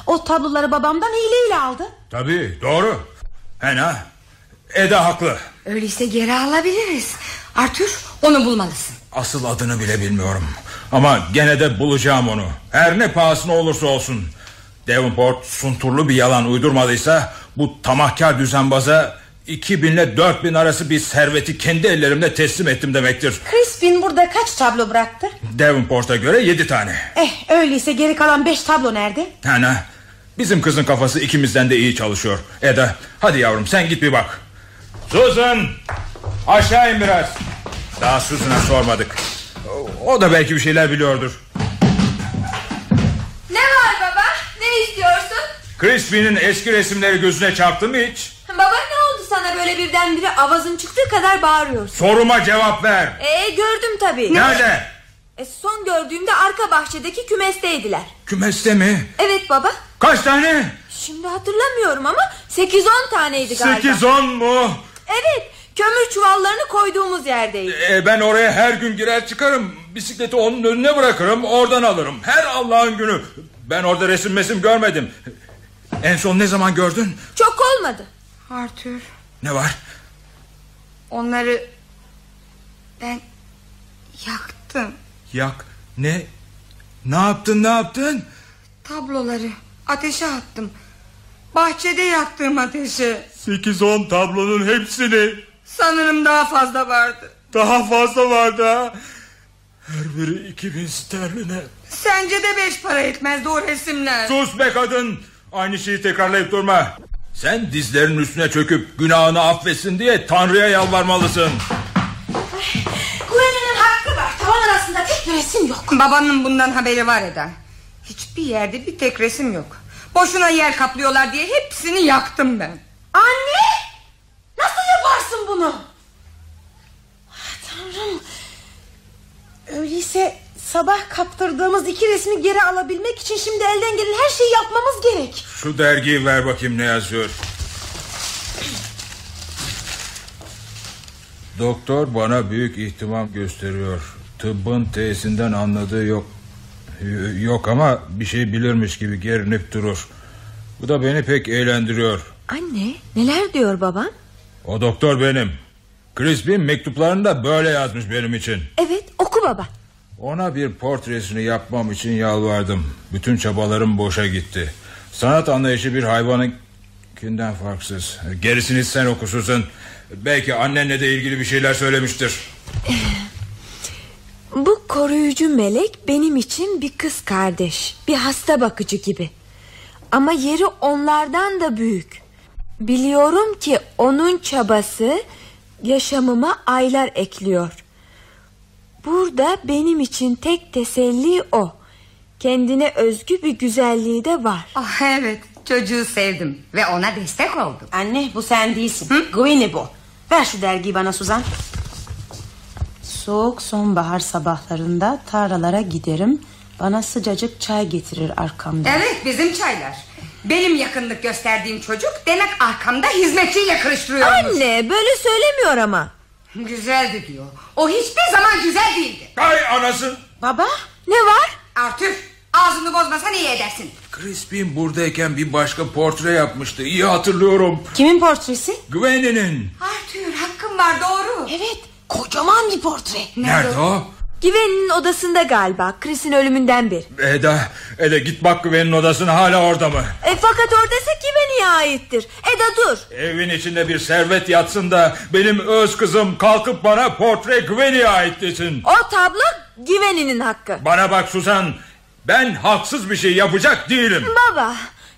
O tabloları babamdan hileyle aldı. Tabii doğru Hena Eda haklı Öyleyse geri alabiliriz. Arthur onu bulmalısın. Asıl adını bile bilmiyorum Ama gene de bulacağım onu Her ne pahasına olursa olsun Davenport sunturlu bir yalan uydurmadıysa Bu tamahkar düzenbaza 2000 ile 4000 arası bir serveti kendi ellerimle teslim ettim demektir Crispin burada kaç tablo bıraktı? Davenport'a göre 7 tane Eh öyleyse geri kalan beş tablo nerede? Hana Bizim kızın kafası ikimizden de iyi çalışıyor Eda hadi yavrum sen git bir bak Susan Aşağı in biraz Daha Susan'a sormadık O- da belki bir şeyler biliyordur Ne var baba? Ne istiyorsun? Crispy'nin eski resimleri gözüne çarptı mı hiç? Baba ne oldu sana böyle birdenbire avazın çıktığı kadar bağırıyorsun? Soruma cevap ver Ee gördüm tabii. Nerede? E, son gördüğümde arka bahçedeki kümesteydiler. Kümeste mi? Evet baba. Kaç tane? Şimdi hatırlamıyorum ama 8-10 taneydi galiba. 8-10 mu? Evet. Kömür çuvallarını koyduğumuz yerdeydi. E, ben oraya her gün girer çıkarım Bisikleti onun önüne bırakırım Oradan alırım her Allah'ın günü Ben orada resim mesim görmedim En son ne zaman gördün? Çok olmadı. Arthur Ne var? onları ben yaktım. Yak ne? Ne yaptın ne yaptın? Tabloları ateşe attım. Bahçede yaktığım ateşe. 8-10 tablonun hepsini Sanırım daha fazla vardı. Daha fazla vardı ha Her biri 2000 sterline Sence de beş para etmezdi o resimler. Sus be kadın Aynı şeyi tekrarlayıp durma Sen dizlerinin üstüne çöküp günahını affetsin diye Tanrı'ya yalvarmalısın Güveninin hakkı var. Tavan arasında tek bir resim yok. Babanın bundan haberi var Eda. Hiçbir yerde bir tek resim yok. Boşuna yer kaplıyorlar diye hepsini yaktım ben. Anne! Nasıl yaparsın bunu? Ah, Tanrım. Öyleyse sabah kaptırdığımız iki resmi geri alabilmek için şimdi elden gelen her şeyi yapmamız gerek. Şu dergiyi ver bakayım ne yazıyor Doktor bana büyük ihtimam gösteriyor. Tıbbın tesinden anladığı yok. Yok ama bir şey bilirmiş gibi gerinip durur. Bu da beni pek eğlendiriyor. Anne neler diyor baban? O doktor benim. Crispin mektuplarını da böyle yazmış benim için. Evet oku baba. Ona bir portresini yapmam için yalvardım. Bütün çabalarım boşa gitti. Sanat anlayışı bir hayvanınkinden farksız. Gerisini sen okusuzsun. Belki annenle de ilgili bir şeyler söylemiştir. Bu koruyucu melek benim için bir kız kardeş. Bir hasta bakıcı gibi. Ama yeri onlardan da büyük. Biliyorum ki onun çabası yaşamıma aylar ekliyor. Burada benim için tek teselli o. Kendine özgü bir güzelliği de var. Ah evet çocuğu sevdim ve ona destek oldum. Anne bu sen değilsin. Gwynny bu. Ver şu dergiyi bana Suzan. Soğuk sonbahar sabahlarında tarlalara giderim. Bana sıcacık çay getirir arkamda. Evet bizim çaylar. Benim yakınlık gösterdiğim çocuk demek arkamda hizmetçiyle kırıştırıyormuş. Anne böyle söylemiyor ama. Güzeldi diyor. O hiçbir zaman güzel değildi. Ay anasın. Baba Ne var? Arthur ağzını bozmasan iyi edersin. Crispin buradayken bir başka portre yapmıştı. İyi hatırlıyorum. kimin portresi? Gwenny'nin. Arthur hakkım var doğru. Evet kocaman bir portre. Nerede o? Güven'in odasında galiba. Chris'in ölümünden beri. Eda, Eda git bak Gwenny'nin odasına hala orada mı? E, fakat oradaysa Güven'e aittir. Eda dur. Evin içinde bir servet yatsın da benim öz kızım kalkıp bana portre Gwenny'e ait desin. O tablo Güven'in hakkı. Bana bak Suzan, ben haksız bir şey yapacak değilim. Baba,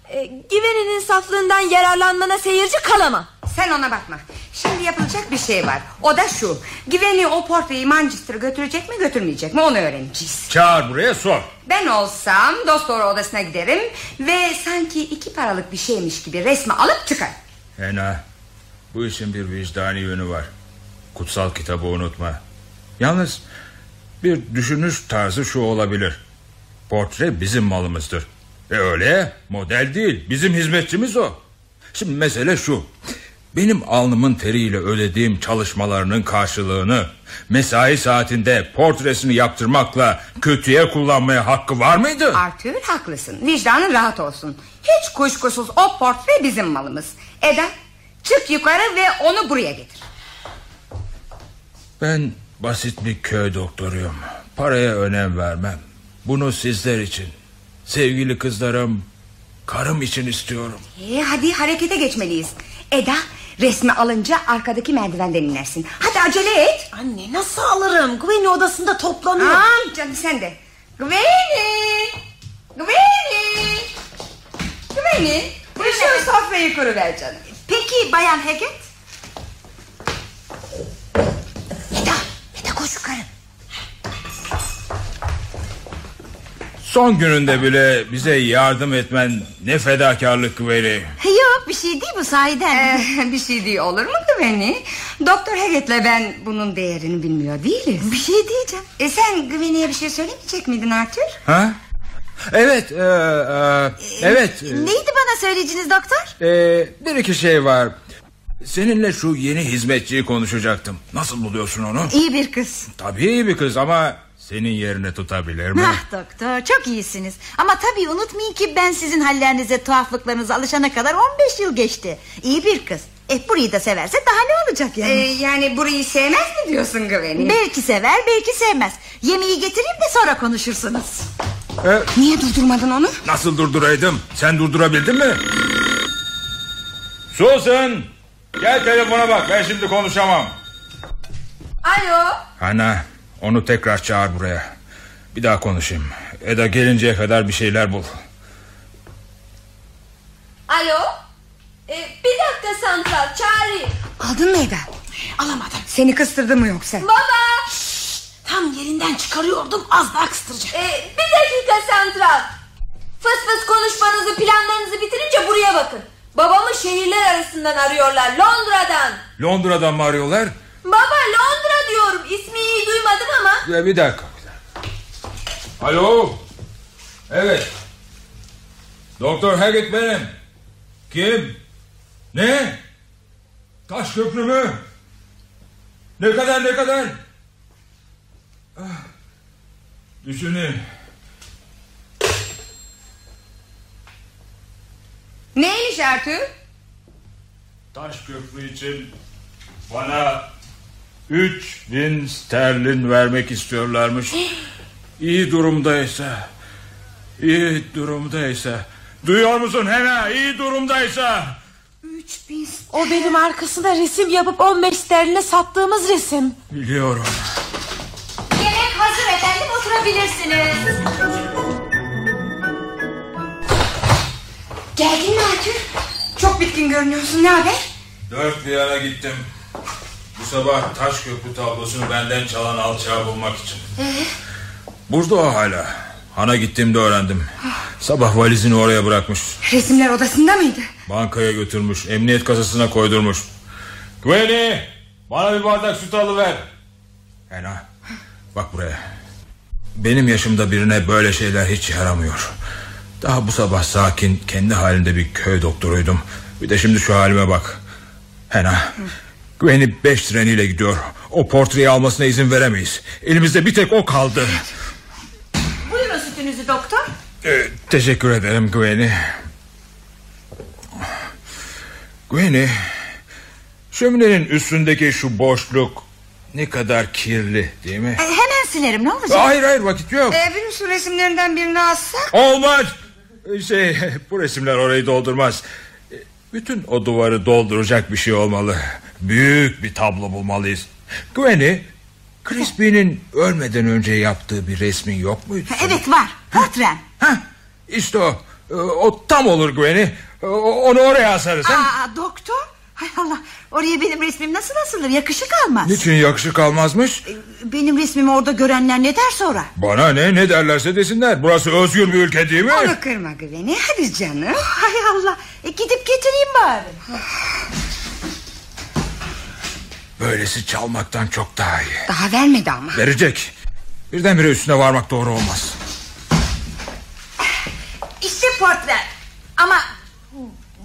e, Güven'in saflığından yararlanmana seyirci kalamam. Sen ona bakma. Şimdi yapılacak bir şey var. O da şu. Güveni o portreyi Manchester'a götürecek mi götürmeyecek mi onu öğreneceğiz. Çağır buraya sor. Ben olsam dost doğru odasına giderim ve sanki iki paralık bir şeymiş gibi resmi alıp çıkarım. Hena, bu işin bir vicdani yönü var. Kutsal kitabı unutma. Yalnız bir düşünüş tarzı şu olabilir. Portre bizim malımızdır. E öyle model değil bizim hizmetçimiz o. Şimdi mesele şu. Benim alnımın teriyle ödediğim çalışmalarının karşılığını mesai saatinde portresini yaptırmakla kötüye kullanmaya hakkı var mıydı? Arthur haklısın. Vicdanın rahat olsun. Hiç kuşkusuz o portre bizim malımız. Eda çık yukarı ve onu buraya getir. Ben basit bir köy doktoruyum. Paraya önem vermem. Bunu sizler için, sevgili kızlarım, karım için istiyorum. E, hadi harekete geçmeliyiz. Eda resmi alınca arkadaki merdivenden inersin. Hadi acele et. Anne nasıl alırım? Gwynny odasında toplanıyor. Tamam canım sen de. Gwenny! Gwenny! Gwenny! Şu sofrayı kuruver canım. Peki bayan Hackett? Eda, Eda koş yukarı. Son gününde bile bize yardım etmen ne fedakarlık veri. Yok bir şey değil bu sahiden. Ee, bir şey değil olur mu Gwenny? Doktor Haggett'le ben bunun değerini bilmiyor değiliz. Bir şey diyeceğim. E sen Gwenny'e bir şey söylemeyecek miydin Arthur? Ha? Evet, e, e, evet. e, Neydi bana söyleyeceğiniz doktor? e, bir iki şey var. Seninle şu yeni hizmetçiyi konuşacaktım. Nasıl buluyorsun onu? İyi bir kız. Tabii iyi bir kız ama senin yerini tutabilir mi? Ah doktor çok iyisiniz. Ama tabii unutmayın ki ben sizin hallerinize tuhaflıklarınıza alışana kadar 15 yıl geçti. İyi bir kız. E burayı da severse daha ne olacak yani? Ee, yani burayı sevmez mi diyorsun Gwenny? Belki sever belki sevmez. Yemeği getireyim de sonra konuşursunuz. E, Niye durdurmadın onu? nasıl durduraydım? Sen durdurabildin mi? Susan! Gel telefona bak ben şimdi konuşamam. Alo. Ana onu tekrar çağır buraya. Bir daha konuşayım. Eda gelinceye kadar bir şeyler bul. Alo. E, bir dakika santral çağırayım. Aldın mı Eda? Alamadım. Seni kıstırdı mı yoksa? Baba. Tam yerinden çıkarıyordum az daha kıstıracak. E, bir dakika santral. Fıs fıs konuşmanızı planlarınızı bitirince buraya bakın. Babamı şehirler arasından arıyorlar Londra'dan. Londra'dan mı arıyorlar? Baba Londra diyorum ismi iyi duymadım ama. Ya bir dakika. Alo. Evet. Doktor Haggett benim. Kim? Ne? Taş köprü mü? Ne kadar ne kadar? Ah, düşünün. Neymiş Ertuğ? Taş köprü için bana üç bin sterlin vermek istiyorlarmış. İyi durumdaysa, iyi durumdaysa. Duyuyor musun Hena? İyi durumdaysa. Üç bin O benim arkasında resim yapıp 15 sterline sattığımız resim. Biliyorum. Yemek hazır efendim oturabilirsiniz. Geldin mi Ertuğ? Çok bitkin görünüyorsun ne haber? Dört bir yana gittim. Sabah taş köprü tablosunu benden çalan alçağı bulmak için. Burada o hala. Hana gittiğimde öğrendim. Sabah valizini oraya bırakmış. Resimler odasında mıydı? Bankaya götürmüş. Emniyet kasasına koydurmuş. Güveni bana bir bardak süt alıver. Hena bak buraya. Benim yaşımda birine böyle şeyler hiç yaramıyor. Daha bu sabah sakin kendi halinde bir köy doktoruydum. Bir de şimdi şu halime bak. Hena Güveni beş treniyle gidiyor. O portreyi almasına izin veremeyiz. Elimizde bir tek o kaldı. Buyurun sütünüzü doktor. Ee, teşekkür ederim Güveni. Güveni, şöminenin üstündeki şu boşluk ne kadar kirli değil mi? E, hemen silerim ne olacak? Hayır hayır vakit yok. Ee, bir şu resimlerinden birini alsak. Olmaz. Şey bu resimler orayı doldurmaz. Bütün o duvarı dolduracak bir şey olmalı. Büyük bir tablo bulmalıyız. Güveni, Crispy'nin ölmeden önce yaptığı bir resmin yok muydu? Evet var portrem. Heh, işte o. O tam olur. O- Onu oraya asarız. ha? Aa, doktor. Hay Allah oraya benim resmim nasıl asılır yakışık almaz. Niçin yakışık almazmış? Benim resmimi orada görenler ne der sonra? Bana ne ne derlerse desinler. Burası özgür bir ülke değil mi? Onu kırma güveni hadi canım. Hay Allah e, gidip getireyim bari. Böylesi çalmaktan çok daha iyi. Daha vermedi ama. Verecek. Birdenbire üstüne varmak doğru olmaz. İşte portrem. Ama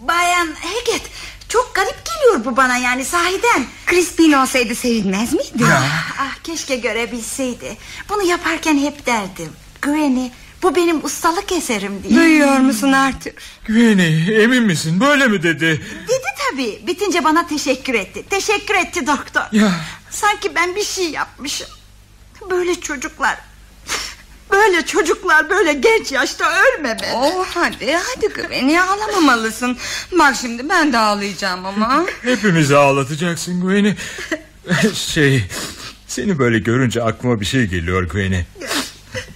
bayan Heget çok garip geliyor bu bana yani sahiden. Crispin olsaydı sevilmez miydi? Ah, ah, keşke görebilseydi. Bunu yaparken hep derdim. Güveni bu benim ustalık eserim diye. Duyuyor musun Arthur? Güveni emin misin böyle mi dedi? Dedi tabii. Bitince bana teşekkür etti. Teşekkür etti doktor. Ya. Sanki ben bir şey yapmışım. Böyle çocuklar. Böyle çocuklar böyle genç yaşta ölmemeli. Oh hadi hadi güveni ağlamamalısın. Bak şimdi ben de ağlayacağım ama. Hepimizi ağlatacaksın Güveni. şey seni böyle görünce aklıma bir şey geliyor Güveni.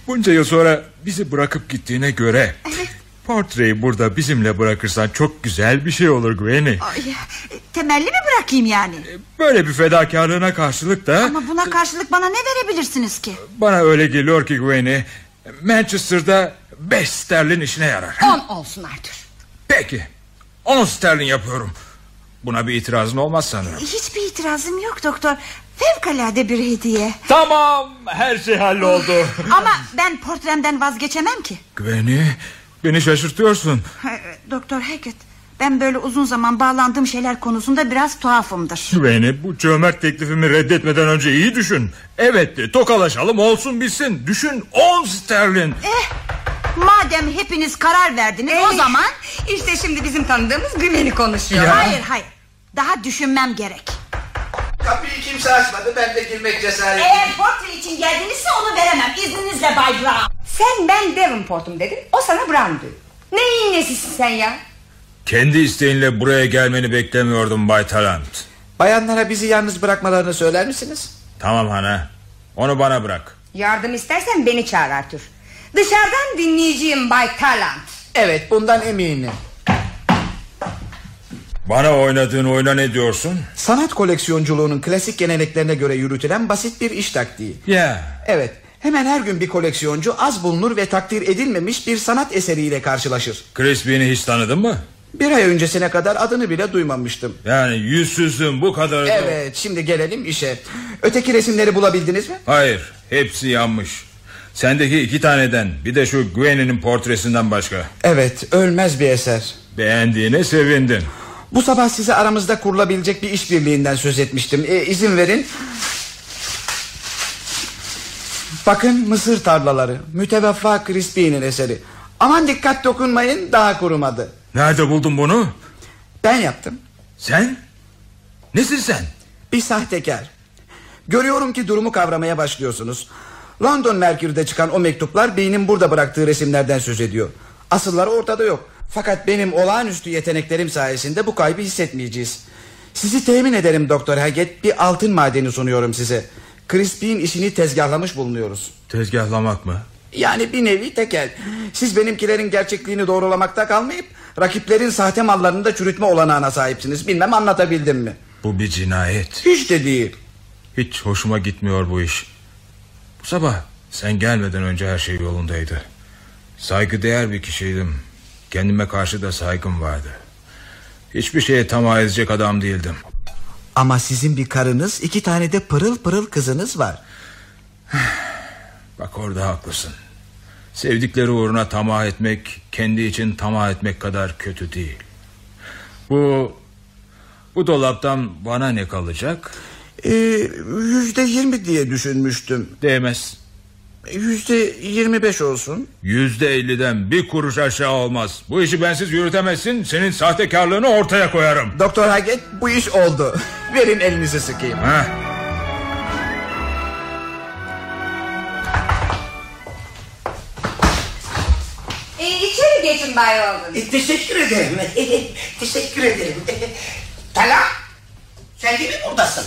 Bunca yıl sonra bizi bırakıp gittiğine göre... Portreyi burada bizimle bırakırsan çok güzel bir şey olur Güveni. Ay, temelli mi bırakayım yani? Böyle bir fedakarlığına karşılık da... Ama buna karşılık bana ne verebilirsiniz ki? Bana öyle geliyor ki Güveni... Manchester'da beş sterlin işine yarar. On olsun Arthur. Peki. On sterlin yapıyorum. Buna bir itirazın olmaz sanırım. Hiçbir itirazım yok doktor. Fevkalade bir hediye. Tamam her şey halloldu. Ama ben portremden vazgeçemem ki. Güveni beni şaşırtıyorsun. Doktor Hackett ben böyle uzun zaman bağlandığım şeyler konusunda biraz tuhafımdır. Güveni bu cömert teklifimi reddetmeden önce iyi düşün. Evet de tokalaşalım olsun bitsin. Düşün on sterlin. Eh madem hepiniz karar verdiniz o Eh, zaman... işte şimdi bizim tanıdığımız güveni konuşuyor. Hayır hayır daha düşünmem gerek. Kapıyı kimse açmadı ben de girmek cesareti. Eğer portre için geldinizse onu veremem. İzninizle Bay Brown. Sen ben Devonport'um dedin o sana Brown diyor. Neyin nesisin sen ya? Kendi isteğinle buraya gelmeni beklemiyordum Bay Talant. Bayanlara bizi yalnız bırakmalarını söyler misiniz? Tamam Hana. Onu bana bırak. Yardım istersen beni çağır Arthur. Dışarıdan dinleyeceğim Bay Talant. Evet bundan eminim. Bana oynadığın oyuna ne diyorsun? Sanat koleksiyonculuğunun klasik geleneklerine göre yürütülen basit bir iş taktiği. Ya. Evet hemen her gün bir koleksiyoncu az bulunur ve takdir edilmemiş bir sanat eseriyle karşılaşır. Crispy'ni hiç tanıdın mı? Bir ay öncesine kadar adını bile duymamıştım. Yani yüzsüzün bu kadar... Evet şimdi gelelim işe. Öteki resimleri bulabildiniz mi? Hayır hepsi yanmış. Sendeki iki taneden bir de şu Gwenny'nin portresinden başka. Evet ölmez bir eser. Beğendiğine sevindim. Bu sabah size aramızda kurulabilecek bir işbirliğinden söz etmiştim. E, izin verin. Bakın mısır tarlaları. Müteveffa Crispy'nin eseri. Aman dikkat dokunmayın daha kurumadı. Nerede buldun bunu? Ben yaptım. Sen? Nesin sen? Bir sahtekar. Görüyorum ki durumu kavramaya başlıyorsunuz. London Merkür'de çıkan o mektuplar beynin burada bıraktığı resimlerden söz ediyor. Asılları ortada yok. Fakat benim olağanüstü yeteneklerim sayesinde bu kaybı hissetmeyeceğiz. Sizi temin ederim Doktor Haget. Bir altın madeni sunuyorum size. Crispy'in işini tezgahlamış bulunuyoruz. Tezgahlamak mı? Yani bir nevi tekel. Siz benimkilerin gerçekliğini doğrulamakta kalmayıp... ...rakiplerin sahte mallarını da çürütme olanağına sahipsiniz. Bilmem anlatabildim mi? Bu bir cinayet. Hiç de değil. Hiç hoşuma gitmiyor bu iş. Bu sabah sen gelmeden önce her şey yolundaydı. Saygıdeğer bir kişiydim. Kendime karşı da saygım vardı. Hiçbir şeye tamah edecek adam değildim. Ama sizin bir karınız, iki tane de pırıl pırıl kızınız var. Bak orada haklısın. Sevdikleri uğruna tamah etmek, kendi için tamah etmek kadar kötü değil. Bu bu dolaptan bana ne kalacak? Ee, yüzde yirmi diye düşünmüştüm. Değmez. Yüzde yirmi beş olsun. Yüzde elliden bir kuruş aşağı olmaz. Bu işi bensiz yürütemezsin. Senin sahtekarlığını ortaya koyarım. Doktor Haget bu iş oldu. Verin elinizi sıkayım. Heh. E, içeri geçin Bay Olgun. E, teşekkür ederim. teşekkür ederim. Tala sen de mi buradasın?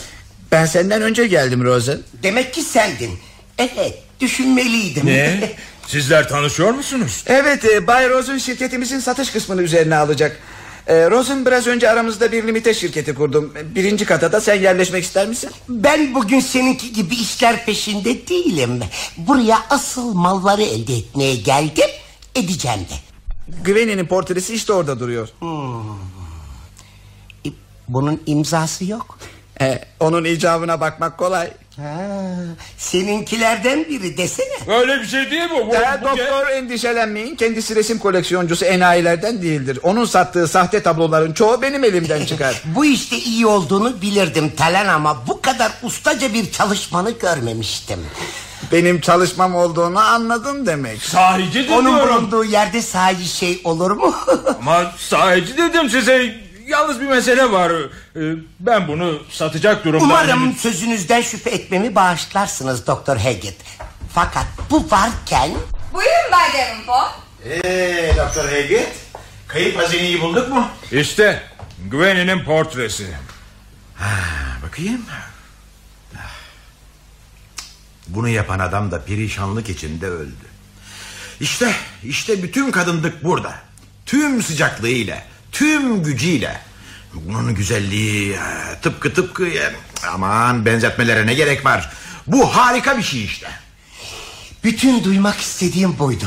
Ben senden önce geldim Rosen. Demek ki sendin. Evet düşünmeliydim. Ne? Sizler tanışıyor musunuz? Evet e, Bay Rosen şirketimizin satış kısmını üzerine alacak. E, Rosen biraz önce aramızda bir limite şirketi kurdum. Birinci kata da sen yerleşmek ister misin? Ben bugün seninki gibi işler peşinde değilim. Buraya asıl malları elde etmeye geldim. Edeceğim de. Gwenny'nin portresi işte orada duruyor. E, Bunun imzası yok. E, onun icabına bakmak kolay. Ha, seninkilerden biri desene. Öyle bir şey değil mi? Bu, E, bu- doktor endişelenmeyin. Kendisi resim koleksiyoncusu enayilerden değildir. Onun sattığı sahte tabloların çoğu benim elimden çıkar. Bu işte iyi olduğunu bilirdim Talen ama bu kadar ustaca bir çalışmanı görmemiştim. Benim çalışmam olduğunu anladın demek. Sahici de Onun diyorum. bulunduğu yerde sahi şey olur mu? Ama sahici dedim size. Yalnız bir mesele var. Ee, Ben bunu satacak durumda. Umarım sözünüzden şüphe etmemi bağışlarsınız Doktor Haggett. Fakat bu varken... Buyurun Bay Davenport. Eee Doktor Haggett Kayıp hazineyi bulduk mu? İşte Gwenny'nin portresi. Bakayım Bunu yapan adam da perişanlık içinde öldü İşte işte bütün kadınlık burada Tüm sıcaklığıyla Tüm gücüyle Bunun güzelliği e, tıpkı tıpkı e, Aman benzetmelere ne gerek var Bu harika bir şey işte Bütün duymak istediğim buydu.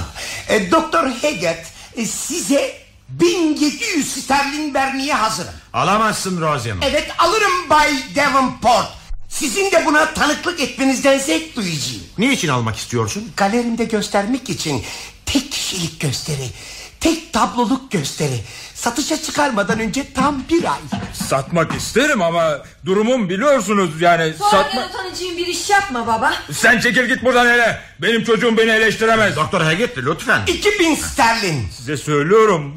E, Doktor Haggett e, size 1700 sterlin vermeye hazırım. Alamazsın Rosim Evet alırım Bay Davenport. Sizin de buna tanıklık etmenizden zevk duyacağım. Niçin almak istiyorsun? Galerimde göstermek için tek kişilik gösteri, tek tabloluk gösteri. Satışa çıkarmadan önce tam bir ay. Satmak isterim ama durumum biliyorsunuz yani satma... Utanacağım bir iş yapma baba. Sen çekil git buradan hele. Benim çocuğum beni eleştiremez. Doktor Haggett lütfen 2000 sterlin. Size söylüyorum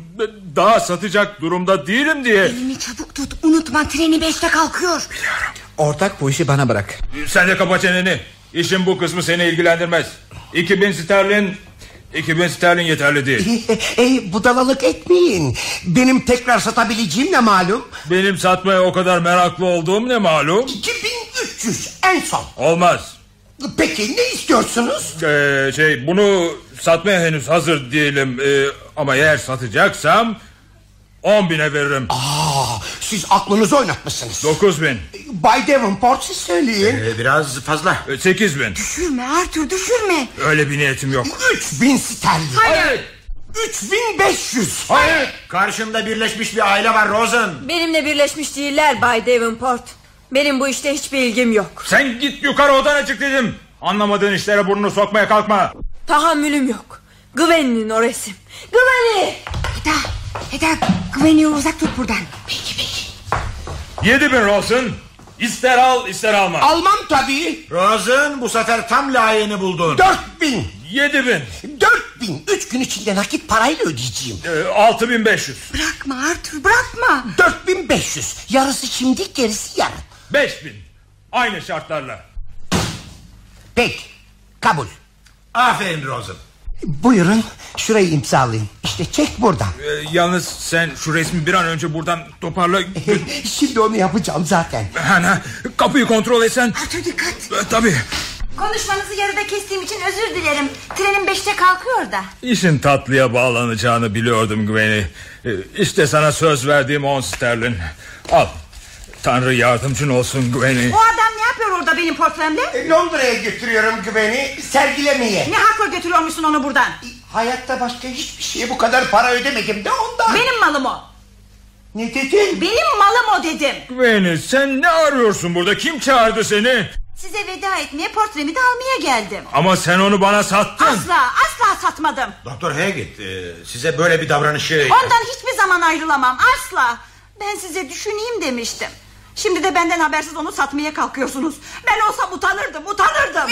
daha satacak durumda değilim diye. Elini çabuk tut. Unutma treni beşte kalkıyor. Ortak bu işi bana bırak. Sen de kapa çeneni. İşin bu kısmı seni ilgilendirmez. 2000 sterlin 2000 sterlin yeterli değil. e, budalalık etmeyin. Benim tekrar satabileceğim ne malum? Benim satmaya o kadar meraklı olduğum ne malum? 2300 en son. Olmaz. Peki ne istiyorsunuz? Ee, şey bunu satmaya henüz hazır değilim. Ee, ama eğer satacaksam 10 bine veririm. Aa, siz aklınızı oynatmışsınız. 9 bin. Bay Davenport siz söyleyin. Ee, Biraz fazla 8 bin. Düşürme Arthur düşürme. Öyle bir niyetim yok. 3000 sterlin. Hayır. 3500. Hayır. Karşında birleşmiş bir aile var Rosen Benimle birleşmiş değiller Bay Davenport. Benim bu işte hiçbir ilgim yok. Sen git yukarı odana çık dedim. Anlamadığın işlere burnunu sokmaya kalkma. Tahammülüm yok. Gwenny'nin o resim. Gwenny! Eda, Eda Gwenny'i uzak tut buradan. Peki peki. 7 bin olsun. İster al ister alma. Almam tabii. Rosen bu sefer tam layığını buldun. Dört bin. Yedi bin. Dört bin. Üç gün içinde nakit parayla ödeyeceğim. Ee, altı bin beş yüz. Bırakma Arthur bırakma. Dört bin beş yüz. Yarısı şimdi gerisi yarın. Beş bin. Aynı şartlarla. Peki. Kabul. Aferin Rosen. Buyurun şurayı imzalayın. İşte çek burada. Ee, yalnız sen şu resmi bir an önce buradan toparla. Şimdi onu yapacağım zaten. Hana, kapıyı kontrol etsen. Arthur dikkat. Ee, tabii. Konuşmanızı yarıda kestiğim için özür dilerim. Trenin beşte kalkıyor da. İşin tatlıya bağlanacağını biliyordum Güveni. Ee, İşte sana söz verdiğim on sterlin. Al. Tanrı yardımcın olsun Güveni. O adam ne yapıyor orada benim portremde? E, Londra'ya götürüyorum güveni sergilemeye. Ne hakla götürüyormuşsun onu buradan? Hayatta başka hiçbir şeye bu kadar para ödemedim de ondan. Benim malım o. Ne dedin? Benim malım o dedim. Güveni sen ne arıyorsun burada? Kim çağırdı seni? Size veda etmeye portremi de almaya geldim. Ama sen onu bana sattın. Asla asla satmadım. Doktor Haggett e, size böyle bir davranışı... Ondan hiçbir zaman ayrılamam asla. Ben size düşüneyim demiştim. Şimdi de benden habersiz onu satmaya kalkıyorsunuz. Ben olsam utanırdım utanırdım.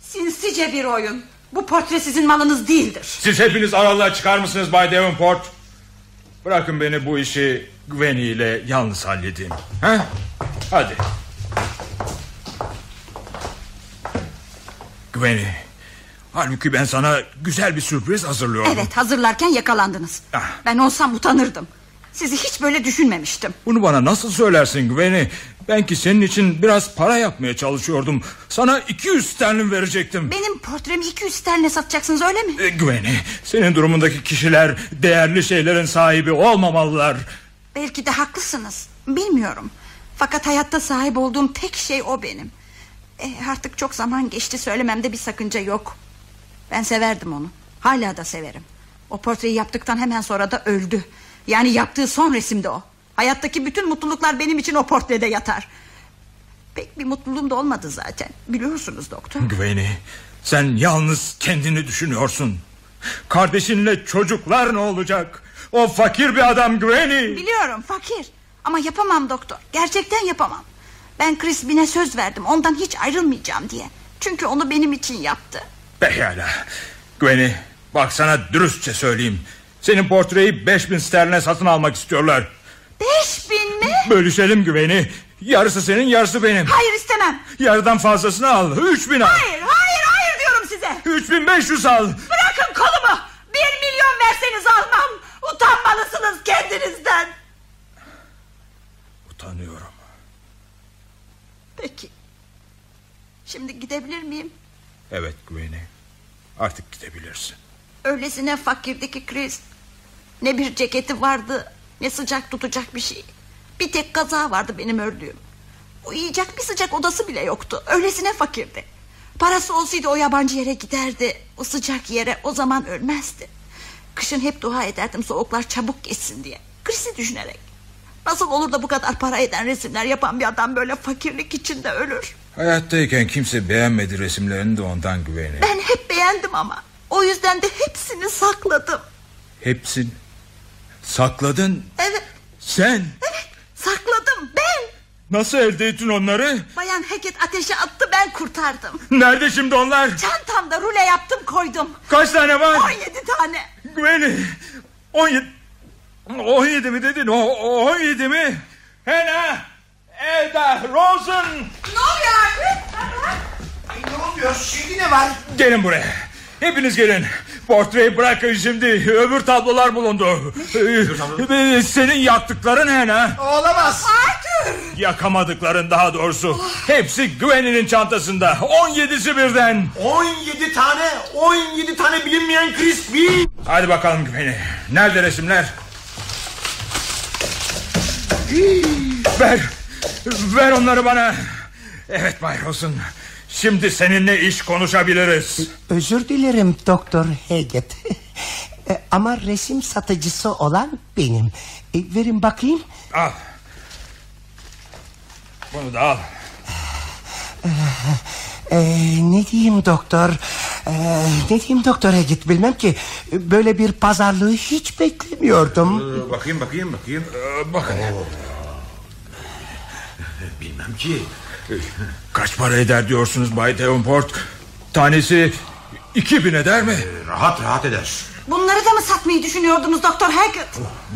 Sinsice bir oyun. Bu portre sizin malınız değildir. Siz hepiniz aralığa çıkar mısınız Bay Davenport? Bırakın beni bu işi Güveni ile yalnız halledeyim. He? Hadi. Güveni. Halbuki ben sana güzel bir sürpriz hazırlıyorum. Evet hazırlarken yakalandınız. Ah. Ben olsam utanırdım. Sizi hiç böyle düşünmemiştim. Bunu bana nasıl söylersin Güveni? Ben ki senin için biraz para yapmaya çalışıyordum. Sana 200 sterlin verecektim. Benim portremi 200 sterline satacaksınız öyle mi? E, Güveni, senin durumundaki kişiler değerli şeylerin sahibi olmamalılar. Belki de haklısınız. Bilmiyorum. Fakat hayatta sahip olduğum tek şey o benim. E, artık çok zaman geçti söylememde bir sakınca yok. Ben severdim onu. Hala da severim. O portreyi yaptıktan hemen sonra da öldü. Yani yaptığı son resimde o. Hayattaki bütün mutluluklar benim için o portrede yatar. Pek bir mutluluğum da olmadı zaten. Biliyorsunuz doktor. Güveni, sen yalnız kendini düşünüyorsun. Kardeşinle çocuklar ne olacak? O fakir bir adam Güveni. Biliyorum fakir. Ama yapamam doktor. Gerçekten yapamam. Ben Crispin'e söz verdim. Ondan hiç ayrılmayacağım diye. Çünkü onu benim için yaptı. Pekala. Güveni, bak sana dürüstçe söyleyeyim. Senin portreyi 5000 sterline satın almak istiyorlar. Beş bin mi? Bölüşelim Güveni. Yarısı senin yarısı benim. Hayır istemem. Yarıdan fazlasını al. 3000 al. Hayır hayır hayır diyorum size. 3500 al. Bırakın kolumu. Bir milyon verseniz almam. Utanmalısınız kendinizden. Utanıyorum. Peki. Şimdi gidebilir miyim? Evet Güveni. Artık gidebilirsin. Öylesine fakirdi ki Chris. Ne bir ceketi vardı ne sıcak tutacak bir şey. Bir tek kaza vardı benim ördüğüm. Uyuyacak bir sıcak odası bile yoktu. Öylesine fakirdi. Parası olsaydı o yabancı yere giderdi. O sıcak yere o zaman ölmezdi. Kışın hep dua ederdim soğuklar çabuk geçsin diye. Chris'i düşünerek. Nasıl olur da bu kadar para eden resimler yapan bir adam böyle fakirlik içinde ölür? Hayattayken kimse beğenmedi resimlerini de ondan Güveni. Ben hep beğendim ama. O yüzden de hepsini sakladım. Hepsini sakladın. Evet, Sen evet sakladım ben. nasıl elde ettin onları? Bayan Hackett ateşe attı ben kurtardım. Nerede şimdi onlar? Çantamda rule yaptım koydum. Kaç tane var? 17 tane. Güveni. 17 17 mi dedin? O 17 mi? Hena, Eda, Rosen. Ne oluyor? Ay, ne oluyor şimdi ne var? Gelin buraya. Hepiniz gelin. Portreyi bırakın şimdi. Öbür tablolar bulundu. Ee, Senin yaktıkların Hena. Olamaz. Yakamadıkların daha doğrusu. Hepsi Güveni'nin çantasında. 17'si birden. 17 tane 17 tane bilinmeyen Crispy. Hadi bakalım Güveni. Nerede resimler? Ver. Ver onları bana. Evet Bay Rosen. Şimdi seninle iş konuşabiliriz. Özür dilerim Doktor Haggett. E, Ama resim satıcısı olan benim. E, verin bakayım. Al. Bunu da al. E, ne diyeyim doktor? E, ne diyeyim doktor Haggett bilmem ki. Böyle bir pazarlığı hiç beklemiyordum. Bakayım bakayım bakayım. Ee, bakın. Bilmem. Bilmem ki. Kaç para eder diyorsunuz Bay Davenport? Tanesi 2000 eder mi? Ee, rahat rahat eder. Bunları da mı satmayı düşünüyordunuz Doktor Haggett?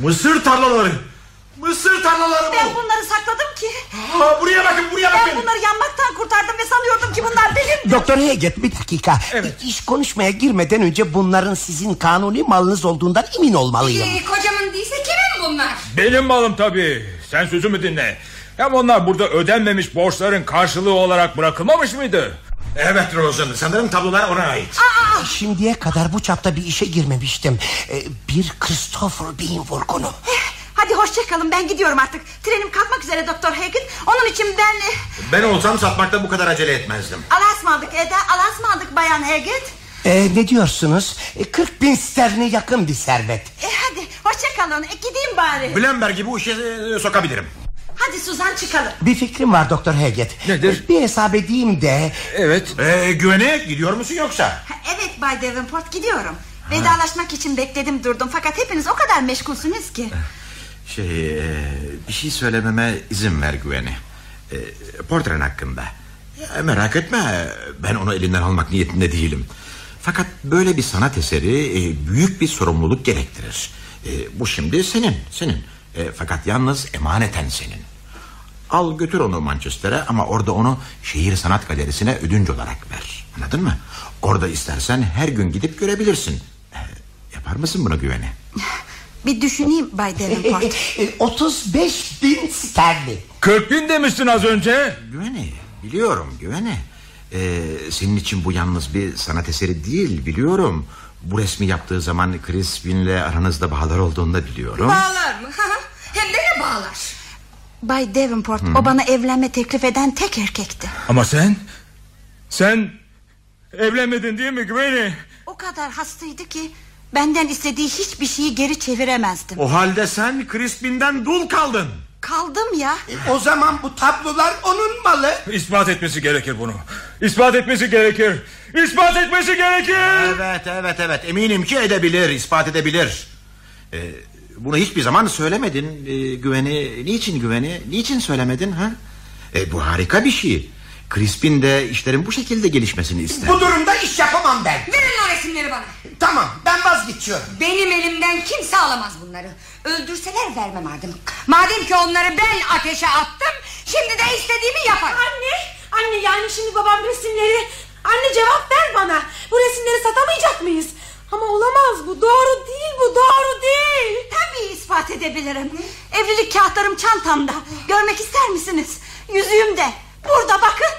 Mısır tarlaları. Mısır tarlaları bu. Ben bunları sakladım ki. Ha, buraya bakın buraya bakın. Ben bunları yanmaktan kurtardım ve sanıyordum ki bunlar benim. Doktor Haggett bir dakika. Evet. İş konuşmaya girmeden önce bunların sizin kanuni malınız olduğundan emin olmalıyım. Ee, kocamın değilse kimin bunlar? Benim malım tabii. Sen sözümü dinle. Hem onlar burada ödenmemiş borçların karşılığı olarak bırakılmamış mıydı? Evet Rosen sanırım tablolar ona ait. Aa! Şimdiye kadar bu çapta bir işe girmemiştim. Ee, bir Christopher Bean vurgunu. Hadi hoşçakalın ben gidiyorum artık. Trenim kalkmak üzere Doktor Haggett. Onun için ben... e, Ben olsam satmakta bu kadar acele etmezdim. Allah'a ısmarladık Eda. Allah'a ısmarladık Bayan Haggett. Ee, ne diyorsunuz? Ee, 40 bin sterline yakın bir servet. E, hadi hoşçakalın. E, gideyim bari. Blemberg'i bu işe e, sokabilirim. Hadi Suzan çıkalım. Bir fikrim var Doktor Haggett. Nedir? Bir hesap edeyim de... Evet. Ee, güvene gidiyor musun yoksa? Ha, Evet Bay Davenport gidiyorum. Vedalaşmak için bekledim durdum. Fakat hepiniz o kadar meşgulsünüz ki. Şey e, bir şey söylememe izin ver güveni. E, portren hakkında. E, merak etme ben onu elinden almak niyetinde değilim. Fakat böyle bir sanat eseri büyük bir sorumluluk gerektirir. Bu şimdi senin, senin. E, fakat yalnız emaneten senin. Al götür onu Manchester'e ama orada onu şehir sanat galerisine ödünç olarak ver. Anladın mı? Orada istersen her gün gidip görebilirsin. E, yapar mısın bunu güveni? Bir düşüneyim Bay Davenport. Ee, 35 bin sterlin. 40 bin demiştin az önce. Güveni biliyorum güveni ee, Senin için bu yalnız bir sanat eseri değil biliyorum Bu resmi yaptığı zaman Crispin'le aranızda bağlar olduğunu da biliyorum Bağlar mı? Hem de ne bağlar? Bay Davenport o bana evlenme teklif eden tek erkekti. Ama sen... Sen... Evlenmedin değil mi Güveni? O kadar hastaydı ki benden istediği hiçbir şeyi geri çeviremezdim. O halde sen Crispin'den dul kaldın Kaldım ya. O zaman bu tablolar onun malı. İspat etmesi gerekir bunu. İspat etmesi gerekir. İspat etmesi gerekir. Evet evet evet eminim ki edebilir ispat edebilir ee, Bunu hiçbir zaman söylemedin ee, Güveni niçin güveni Niçin söylemedin ha ee, Bu harika bir şey Crispin de işlerin bu şekilde gelişmesini ister Bu durumda iş yapamam ben. Verin o resimleri bana. Tamam ben vazgeçiyorum. Benim elimden kimse alamaz bunları. Öldürseler vermem ardım. Madem ki onları ben ateşe attım... ...şimdi de istediğimi yaparım. Anne, anne yani şimdi babam resimleri... Anne cevap ver bana. Bu resimleri satamayacak mıyız? Ama olamaz bu doğru değil bu doğru değil. Tabii ispat edebilirim. Evlilik kağıtlarım çantamda. Görmek ister misiniz? Yüzüğüm de. Burada bakın.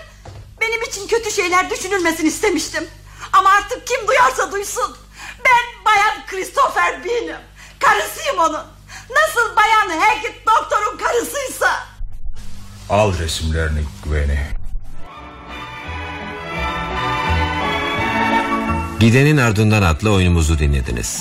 Benim için kötü şeyler düşünülmesini istemiştim. Ama artık kim duyarsa duysun. Ben bayan Christopher Bean'im. Karısıyım onun. Nasıl bayan Hackett doktorun karısıysa. Al resimlerini Güveni. Gidenin ardından adlı oyunumuzu dinlediniz.